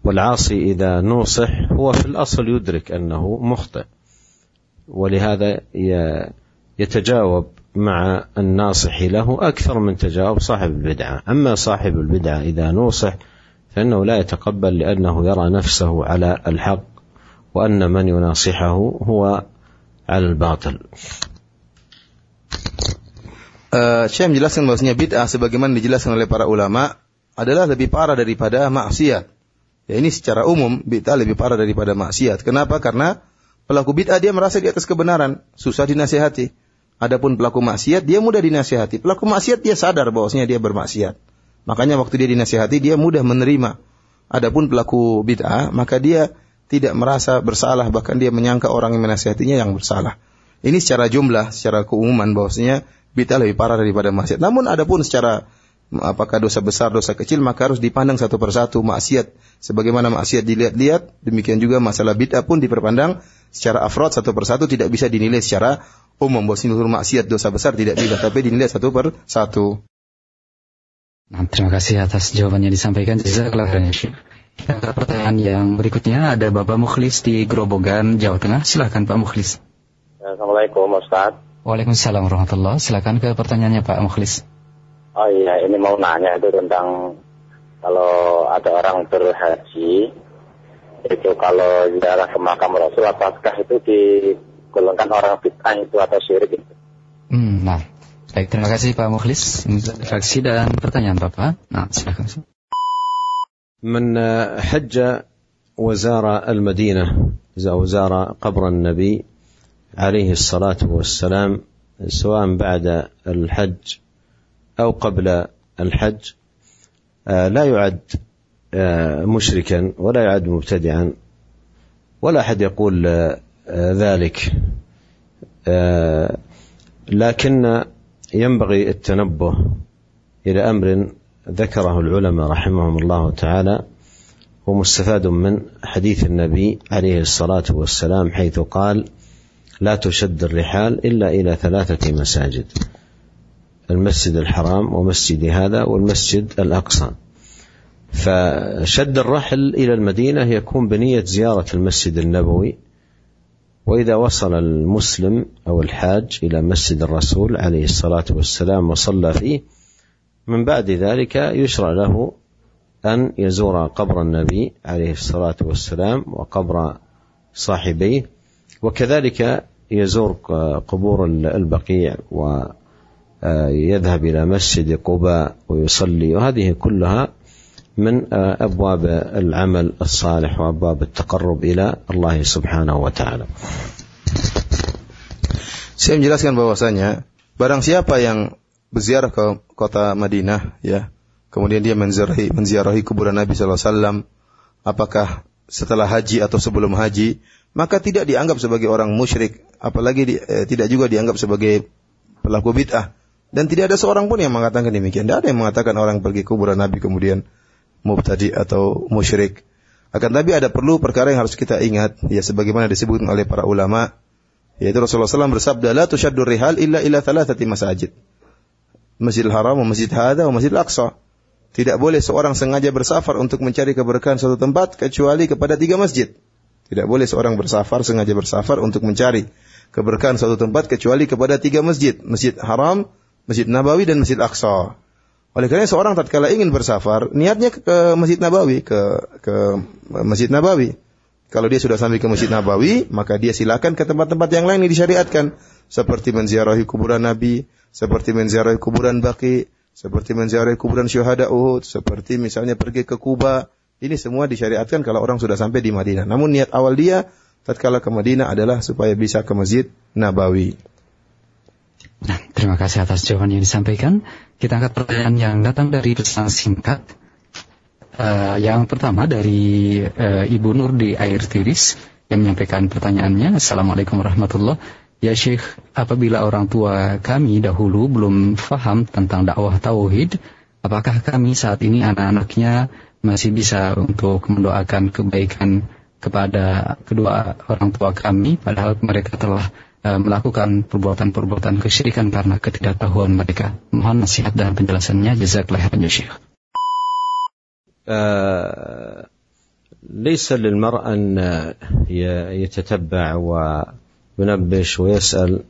A: والعاصي إذا نوصح هو في الأصل يدرك أنه مخطئ. ولهذا يتجاوب مع الناصح له أكثر من تجاوب صاحب البدعة أما صاحب البدعة إذا نوصح فإنه لا يتقبل لأنه يرى نفسه على الحق وأن من يناصحه هو على الباطل
B: Eh, Syekh menjelaskan bahwasanya bid'ah sebagaimana dijelaskan oleh para ulama adalah lebih parah daripada maksiat. Ya ini secara umum bid'ah lebih parah daripada maksiat. Kenapa? Karena pelaku bid'ah dia merasa di atas kebenaran, susah dinasihati. Adapun pelaku maksiat dia mudah dinasihati. Pelaku maksiat dia sadar bahwasanya dia bermaksiat. Makanya waktu dia dinasihati dia mudah menerima. Adapun pelaku bid'ah maka dia tidak merasa bersalah bahkan dia menyangka orang yang menasihatinya yang bersalah. Ini secara jumlah, secara keumuman bahwasanya bid'ah lebih parah daripada maksiat. Namun adapun secara apakah dosa besar, dosa kecil maka harus dipandang satu persatu maksiat sebagaimana maksiat dilihat-lihat, demikian juga masalah bid'ah pun diperpandang secara afrod satu persatu tidak bisa dinilai secara umum bahwa seluruh maksiat dosa besar tidak dilihat tapi dinilai satu per satu.
C: Nah, terima kasih atas jawabannya disampaikan. Jazakallah khairan. Kita ke pertanyaan yang berikutnya ada Bapak Mukhlis di Grobogan, Jawa Tengah. Silahkan Pak Mukhlis.
F: Assalamualaikum Ustaz.
C: Waalaikumsalam warahmatullahi Silakan ke pertanyaannya Pak Mukhlis.
F: Oh iya, ini mau nanya itu tentang kalau ada orang berhaji, itu kalau ziarah ke makam Rasul, apakah itu digolongkan orang bid'ah itu atau syirik itu?
C: Hmm, nah, baik terima kasih Pak Mukhlis. Reaksi dan pertanyaan Bapak. Nah, silakan.
A: من حج وزار المدينة أو زار قبر النبي عليه الصلاة والسلام سواء بعد الحج أو قبل الحج آه، لا يعد آه، مشركا ولا يعد مبتدعا ولا أحد يقول آه، ذلك. لكن ينبغي التنبه إلى أمر ذكره العلماء رحمهم الله تعالى ومستفاد من حديث النبي عليه الصلاة والسلام حيث قال لا تشد الرحال إلا إلى ثلاثة مساجد. المسجد الحرام ومسجد هذا والمسجد الأقصى. فشد الرحل إلى المدينة يكون بنية زيارة المسجد النبوي وإذا وصل المسلم أو الحاج إلى مسجد الرسول عليه الصلاة والسلام وصلى فيه من بعد ذلك يشرع له أن يزور قبر النبي عليه الصلاة والسلام وقبر صاحبيه وكذلك يزور قبور البقيع ويذهب إلى مسجد قباء ويصلي وهذه كلها من أبواب العمل الصالح وأبواب التقرب إلى الله سبحانه وتعالى
B: Saya menjelaskan bahwasanya barang siapa yang berziarah ke kota Madinah ya, kemudian dia menziarahi menziarahi kuburan Nabi sallallahu alaihi wasallam, apakah setelah haji atau sebelum haji, maka tidak dianggap sebagai orang musyrik, apalagi di, eh, tidak juga dianggap sebagai pelaku bid'ah. Dan tidak ada seorang pun yang mengatakan demikian. Tidak ada yang mengatakan orang pergi kuburan Nabi kemudian mubtadi atau musyrik. Akan tapi ada perlu perkara yang harus kita ingat, ya sebagaimana disebutkan oleh para ulama, yaitu Rasulullah SAW bersabda, "La tushaddur rihal illa ila thalathati masajid." Masjidil Haram, Masjid Hadza, Masjidil Aqsa. Tidak boleh seorang sengaja bersafar untuk mencari keberkahan suatu tempat kecuali kepada tiga masjid. Tidak boleh seorang bersafar sengaja bersafar untuk mencari keberkahan suatu tempat kecuali kepada tiga masjid, Masjid Haram, Masjid Nabawi dan Masjid Aqsa. Oleh karena seorang tatkala ingin bersafar, niatnya ke, Masjid Nabawi, ke ke Masjid Nabawi. Kalau dia sudah sampai ke Masjid Nabawi, maka dia silakan ke tempat-tempat yang lain yang disyariatkan, seperti menziarahi kuburan Nabi, seperti menziarahi kuburan Baqi, seperti menziarahi kuburan syuhada Uhud, seperti misalnya pergi ke Kuba. Ini semua disyariatkan kalau orang sudah sampai di Madinah. Namun niat awal dia tatkala ke Madinah adalah supaya bisa ke Masjid Nabawi.
C: Nah, terima kasih atas jawaban yang disampaikan. Kita angkat pertanyaan yang datang dari pesan singkat. Uh, yang pertama dari uh, Ibu Nur di Air Tiris yang menyampaikan pertanyaannya. Assalamualaikum warahmatullahi Ya Syekh, apabila orang tua kami dahulu belum faham tentang dakwah tauhid, apakah kami saat ini anak-anaknya masih bisa untuk mendoakan kebaikan kepada kedua orang tua kami padahal mereka telah melakukan perbuatan-perbuatan kesyirikan karena ketidaktahuan mereka. Mohon nasihat dan penjelasannya. Jazakallah khairan ya Syekh.
A: ليس للمرء أن يتتبع وينبش ويسأل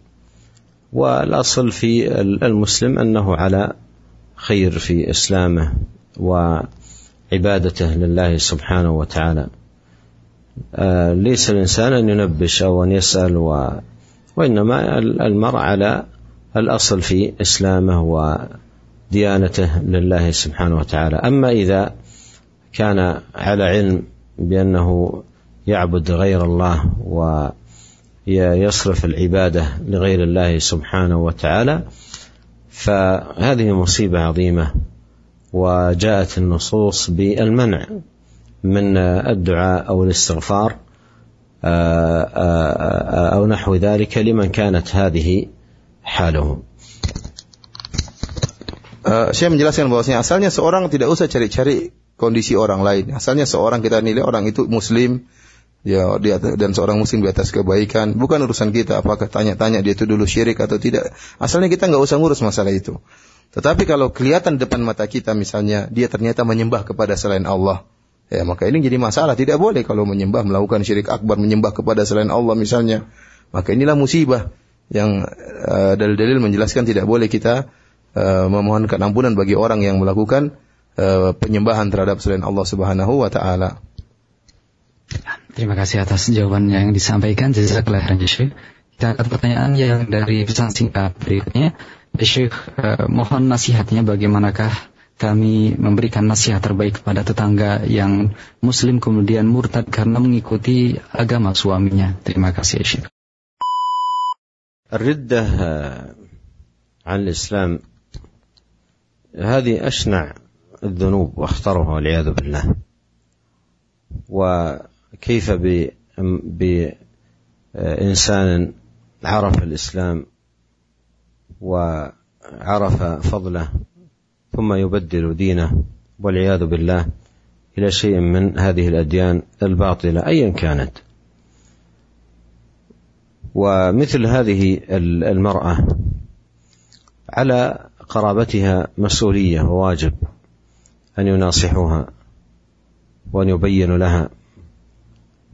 A: والأصل في المسلم أنه على خير في إسلامه وعبادته لله سبحانه وتعالى ليس الإنسان أن ينبش أو أن يسأل وإنما المرء على الأصل في إسلامه وديانته لله سبحانه وتعالى. أما إذا كان على علم بأنه يعبد غير الله ويصرف العبادة لغير الله سبحانه وتعالى فهذه مصيبة عظيمة وجاءت النصوص بالمنع من الدعاء أو الاستغفار. أو نحو ذلك لمن كانت هذه حاله
B: Uh, saya menjelaskan bahwasanya asalnya seorang tidak usah cari-cari kondisi orang lain. Asalnya seorang kita nilai orang itu muslim ya di atas, dan seorang muslim di atas kebaikan. Bukan urusan kita apakah tanya-tanya dia itu dulu syirik atau tidak. Asalnya kita nggak usah ngurus masalah itu. Tetapi kalau kelihatan depan mata kita misalnya dia ternyata menyembah kepada selain Allah, Ya, maka ini jadi masalah. Tidak boleh kalau menyembah, melakukan syirik akbar, menyembah kepada selain Allah misalnya. Maka inilah musibah yang uh, dalil-dalil menjelaskan tidak boleh kita uh, memohonkan ampunan bagi orang yang melakukan uh, penyembahan terhadap selain Allah Subhanahu wa taala.
C: Terima kasih atas jawabannya yang disampaikan. Jazakallah khairan Syekh. Kita akan pertanyaan yang dari pesan singkat berikutnya. Syekh, uh, mohon nasihatnya bagaimanakah kami memberikan nasihat terbaik kepada tetangga yang muslim kemudian murtad karena mengikuti agama suaminya. Terima kasih Syekh.
A: الردة عن الإسلام هذه أشنع الذنوب واخطرها والعياذ بالله وكيف بإنسان عرف الإسلام وعرف فضله ثم يبدل دينه والعياذ بالله إلى شيء من هذه الأديان الباطلة ايا كانت. ومثل هذه المرأة على قرابتها مسؤولية وواجب أن يناصحوها وأن يبينوا لها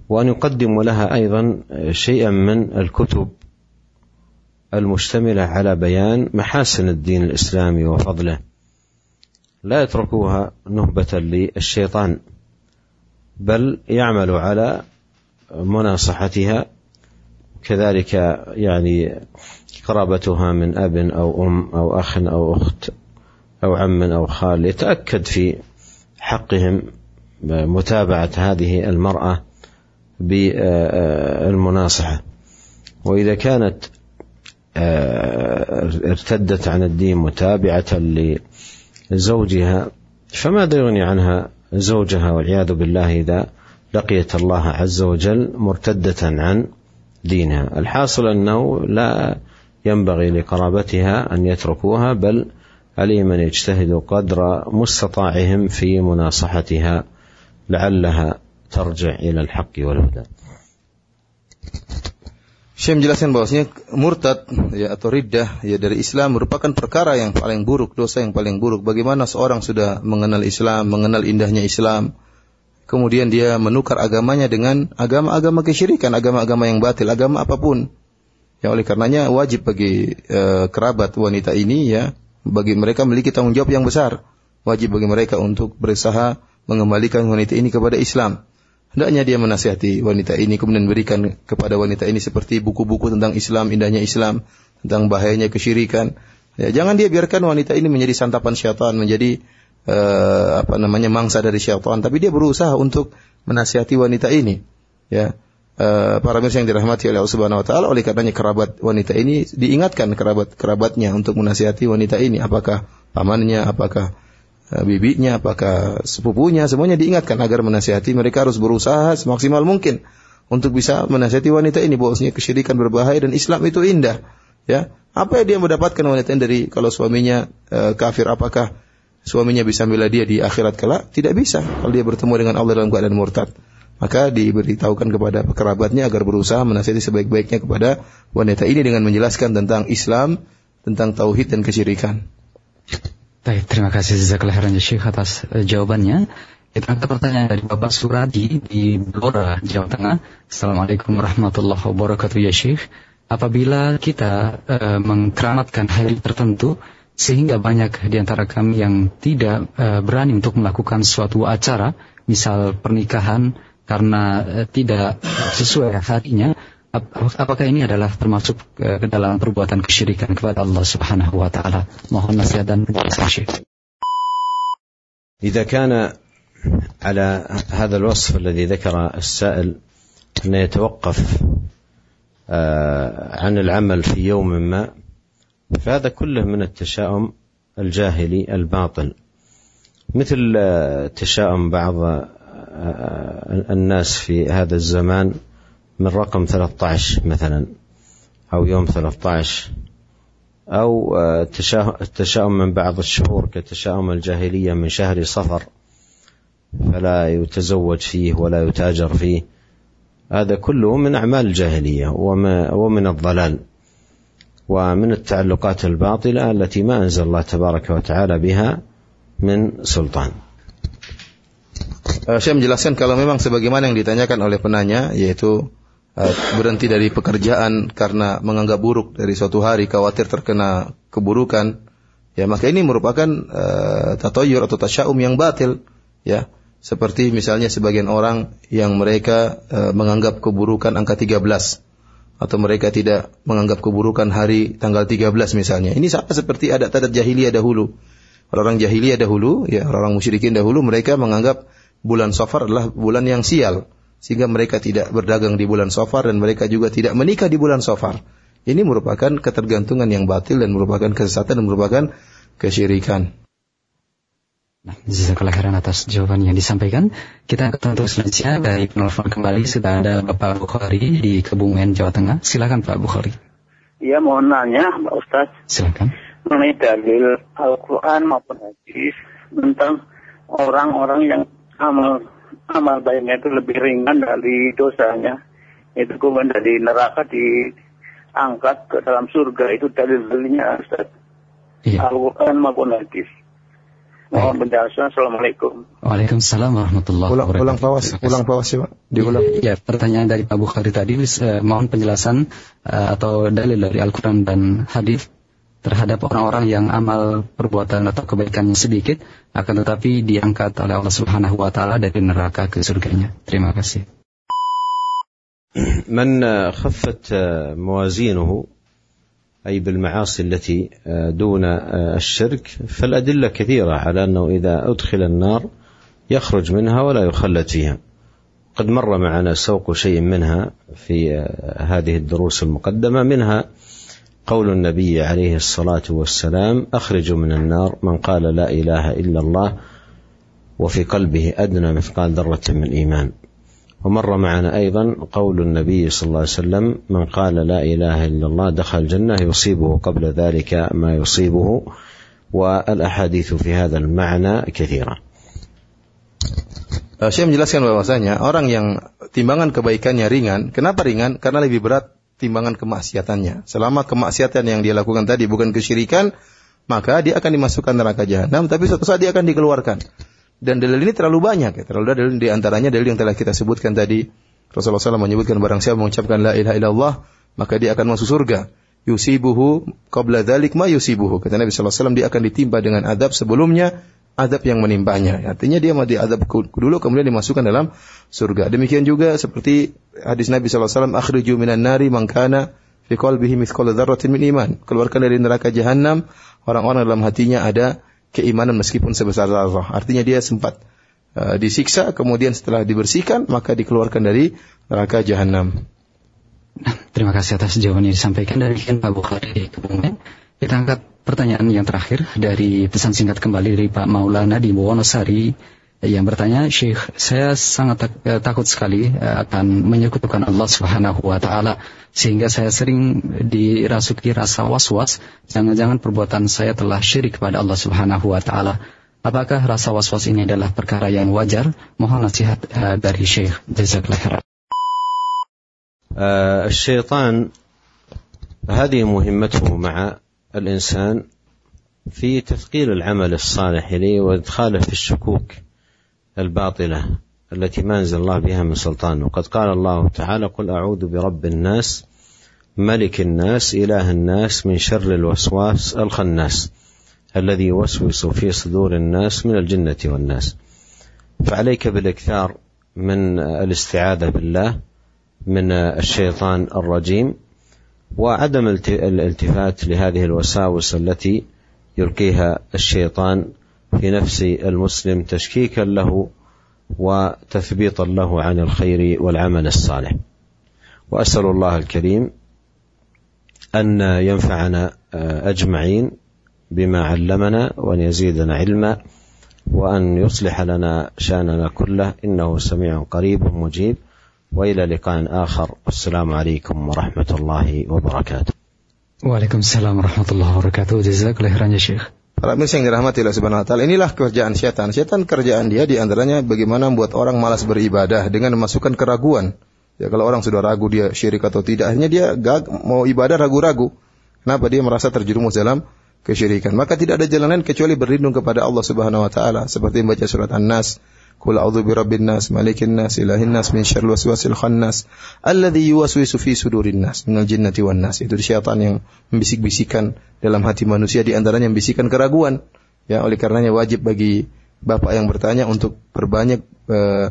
A: وأن يقدموا لها أيضا شيئا من الكتب المشتملة على بيان محاسن الدين الإسلامي وفضله. لا يتركوها نهبة للشيطان بل يعمل على مناصحتها كذلك يعني قرابتها من أب أو أم أو أخ أو أخت أو عم أو خال يتأكد في حقهم متابعة هذه المرأة بالمناصحة. وإذا كانت ارتدت عن الدين متابعة زوجها فماذا يغني عنها زوجها والعياذ بالله إذا لقيت الله عز وجل مرتدة عن دينها. الحاصل أنه لا ينبغي لقرابتها أن يتركوها بل عليهم أن يجتهدوا قدر مستطاعهم في مناصحتها لعلها ترجع إلى الحق والهدى.
B: Syekh menjelaskan bahwasanya murtad ya atau riddah ya dari Islam merupakan perkara yang paling buruk, dosa yang paling buruk. Bagaimana seorang sudah mengenal Islam, mengenal indahnya Islam, kemudian dia menukar agamanya dengan agama-agama kesyirikan, agama-agama yang batil, agama apa pun. Ya oleh karenanya wajib bagi e, kerabat wanita ini ya bagi mereka memiliki tanggung jawab yang besar. Wajib bagi mereka untuk berusaha mengembalikan wanita ini kepada Islam. Hendaknya dia menasihati wanita ini kemudian berikan kepada wanita ini seperti buku-buku tentang Islam, indahnya Islam, tentang bahayanya kesyirikan. Ya, jangan dia biarkan wanita ini menjadi santapan syaitan, menjadi uh, apa namanya mangsa dari syaitan, tapi dia berusaha untuk menasihati wanita ini. Ya, uh, para mirsa yang dirahmati oleh Allah Subhanahu wa taala oleh karenanya kerabat wanita ini diingatkan kerabat-kerabatnya untuk menasihati wanita ini apakah pamannya apakah bibinya apakah sepupunya semuanya diingatkan agar menasihati mereka harus berusaha semaksimal mungkin untuk bisa menasihati wanita ini bahwasanya kesyirikan berbahaya dan Islam itu indah ya. Apa yang dia mendapatkan wanita ini dari kalau suaminya uh, kafir? Apakah suaminya bisa membela dia di akhirat kelak? Tidak bisa. Kalau dia bertemu dengan Allah dalam keadaan murtad maka diberitahukan kepada kerabatnya agar berusaha menasihati sebaik-baiknya kepada wanita ini dengan menjelaskan tentang Islam, tentang tauhid dan kesyirikan.
C: Baik, terima kasih jazakallah khairan ya Syekh atas uh, jawabannya. Kita angkat pertanyaan dari Bapak Suradi di Blora, Jawa Tengah. Assalamualaikum warahmatullahi wabarakatuh ya Syekh. Apabila kita uh, mengkeramatkan hari tertentu sehingga banyak di antara kami yang tidak uh, berani untuk melakukan suatu acara, misal pernikahan karena uh, tidak sesuai hatinya apakah ini adalah termasuk uh, ke dalam perbuatan kesyirikan kepada Allah Subhanahu wa taala? Mohon nasihat dan penjelasan Syekh.
A: إذا كان على هذا الوصف الذي ذكر السائل أنه يتوقف عن العمل في يوم ما فهذا كله من التشاؤم الجاهلي الباطل. مثل تشاؤم بعض الناس في هذا الزمان من رقم 13 مثلا أو يوم 13 أو التشاؤم من بعض الشهور كتشاؤم الجاهلية من شهر صفر فلا يتزوج فيه ولا يتاجر فيه. هذا كله من أعمال الجاهلية ومن الضلال ومن التعلقات الباطلة التي ما أنزل الله تبارك وتعالى بها من سلطان.
B: Uh, saya menjelaskan kalau memang sebagaimana yang ditanyakan oleh penanya yaitu berhenti dari pekerjaan karena menganggap buruk dari suatu hari khawatir terkena keburukan. Ya maka ini merupakan uh, tatoyur atau tasyaum yang batil ya. Seperti misalnya sebagian orang yang mereka uh, menganggap keburukan angka 13 atau mereka tidak menganggap keburukan hari tanggal 13 misalnya. Ini sama seperti adat-adat jahiliyah dahulu. Orang-orang jahiliyah dahulu ya orang-orang musyrikin dahulu mereka menganggap bulan Safar adalah bulan yang sial sehingga mereka tidak berdagang di bulan Safar dan mereka juga tidak menikah di bulan Safar. Ini merupakan ketergantungan yang batil dan merupakan kesesatan dan merupakan kesyirikan.
C: Nah, jazakallah khairan atas jawaban yang disampaikan. Kita tentu selanjutnya dari penelpon kembali sudah ada Bapak Bukhari di Kebumen, Jawa Tengah. Silakan Pak Bukhari.
G: Iya, mohon nanya, Pak Ustaz.
C: Silakan.
G: Mengenai dalil Al-Quran maupun hadis tentang orang-orang yang amal amal baiknya itu lebih ringan dari dosanya. Itu kemudian dari neraka diangkat ke dalam surga. Itu dalil-dalilnya Ustaz.
C: Iya.
G: Al-Quran maupun hadis. Mohon penjelasan. Assalamualaikum.
C: Waalaikumsalam warahmatullahi
B: Ulang,
C: wabarakatuh.
B: ulang pawas, ulang pawas ya Pak. Diulang.
C: Ya, pertanyaan dari Pak Bukhari tadi, eh, mohon penjelasan eh, atau dalil dari Al-Quran dan hadis terhadap orang-orang yang amal perbuatan atau kebaikannya sedikit akan tetapi diangkat oleh Allah Subhanahu wa taala dari neraka ke surganya. Terima kasih.
A: من خفت موازينه اي بالمعاصي التي دون الشرك فالادله كثيره على انه اذا ادخل النار يخرج منها ولا يخلد فيها. قد مر معنا سوق شيء منها في هذه الدروس المقدمه منها قول النبي عليه الصلاة والسلام اخرجوا من النار من قال لا إله إلا الله وفي قلبه أدنى مثقال ذرة من إيمان. ومر معنا أيضا قول النبي صلى الله عليه وسلم من قال لا إله إلا الله دخل الجنة يصيبه قبل ذلك ما يصيبه والأحاديث في هذا المعنى كثيرة.
B: Uh, saya menjelaskan bahwasanya orang yang timbangan kebaikannya ringan, kenapa ringan? Karena lebih berat timbangan kemaksiatannya. Selama kemaksiatan yang dia lakukan tadi bukan kesyirikan, maka dia akan dimasukkan neraka jahanam, tapi suatu saat dia akan dikeluarkan. Dan dalil ini terlalu banyak ya, terlalu dalil di antaranya dalil yang telah kita sebutkan tadi. Rasulullah SAW menyebutkan barang siapa mengucapkan la ilaha illallah, maka dia akan masuk surga. Yusibuhu qabla dzalik ma yusibuhu. Kata Nabi wasallam dia akan ditimpa dengan adab sebelumnya adab yang menimpanya. Artinya dia mau diadab dulu kemudian dimasukkan dalam surga. Demikian juga seperti hadis Nabi SAW, akhriju minan nari mangkana fi qalbihi mithqala dzarratin min iman. Keluarkan dari neraka jahanam orang-orang dalam hatinya ada keimanan meskipun sebesar zarrah. Artinya dia sempat uh, disiksa kemudian setelah dibersihkan maka dikeluarkan dari neraka jahanam.
C: Terima kasih atas jawaban yang disampaikan dari Pak Bukhari Kebumen. Kita angkat pertanyaan yang terakhir dari pesan singkat kembali dari Pak Maulana di Wonosari yang bertanya, Syekh, saya sangat tak, eh, takut sekali eh, akan menyekutukan Allah Subhanahu wa taala sehingga saya sering dirasuki rasa was-was jangan-jangan perbuatan saya telah syirik kepada Allah Subhanahu wa taala. Apakah rasa was-was ini adalah perkara yang wajar? Mohon nasihat eh, dari Syekh. Jazakallah khairan.
A: الشيطان هذه مهمته مع الإنسان في تثقيل العمل الصالح إليه وإدخاله في الشكوك الباطلة التي ما أنزل الله بها من سلطان. وقد قال الله تعالى قل أعوذ برب الناس ملك الناس إله الناس من شر الوسواس الخناس الذي يوسوس في صدور الناس من الجنة والناس. فعليك بالإكثار من الاستعاذة بالله من الشيطان الرجيم وعدم الالتفات لهذه الوساوس التي يلقيها الشيطان في نفس المسلم تشكيكا له وتثبيطا له عن الخير والعمل الصالح. وأسأل الله الكريم أن ينفعنا أجمعين بما علمنا وأن يزيدنا علما وأن يصلح لنا شأننا كله. إنه سميع قريب مجيب. والى لقاء اخر والسلام عليكم ورحمه الله وبركاته.
C: وعليكم السلام ورحمه الله وبركاته جزاك الله خيرا يا شيخ.
B: Para pemirsa yang dirahmati Allah Subhanahu wa taala, inilah kerjaan setan. Setan kerjaan dia di antaranya bagaimana membuat orang malas beribadah dengan memasukkan keraguan. Ya kalau orang sudah ragu dia syirik atau tidak, akhirnya dia gag, mau ibadah ragu-ragu. Kenapa dia merasa terjerumus dalam kesyirikan? Maka tidak ada jalan lain kecuali berlindung kepada Allah Subhanahu wa taala seperti membaca surat An-Nas, Qul a'udzu birabbin nas, malikin nas, ilahin nas min syarril waswasil khannas alladzi yuwaswisu fi sudurin nas minal jinnati wan nas. Itu syaitan yang membisik-bisikan dalam hati manusia di antaranya membisikkan keraguan. Ya, oleh karenanya wajib bagi bapak yang bertanya untuk perbanyak uh,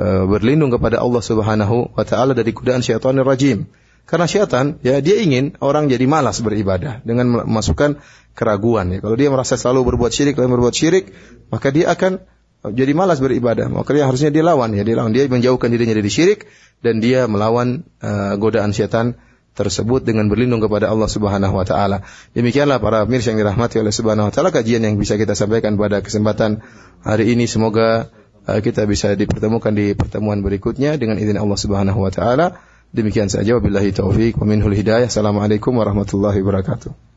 B: uh, berlindung kepada Allah Subhanahu wa taala dari godaan syaitanir rajim. Karena syaitan ya dia ingin orang jadi malas beribadah dengan memasukkan keraguan ya. Kalau dia merasa selalu berbuat syirik, lalu berbuat syirik, maka dia akan jadi malas beribadah. Maka dia harusnya dia lawan ya, dia lawan. Dia menjauhkan dirinya dari syirik dan dia melawan uh, godaan setan tersebut dengan berlindung kepada Allah Subhanahu wa taala. Demikianlah para pemirsa yang dirahmati oleh Subhanahu wa taala kajian yang bisa kita sampaikan pada kesempatan hari ini semoga uh, kita bisa dipertemukan di pertemuan berikutnya dengan izin Allah Subhanahu wa taala. Demikian saja wabillahi taufik wa minhul hidayah. Assalamualaikum warahmatullahi wabarakatuh.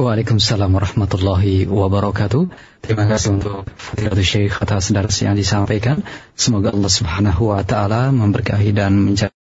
C: Waalaikumsalam warahmatullahi wabarakatuh. Terima kasih untuk Fadilatul Syekh atas darah yang disampaikan. Semoga Allah Subhanahu wa taala memberkahi dan menjaga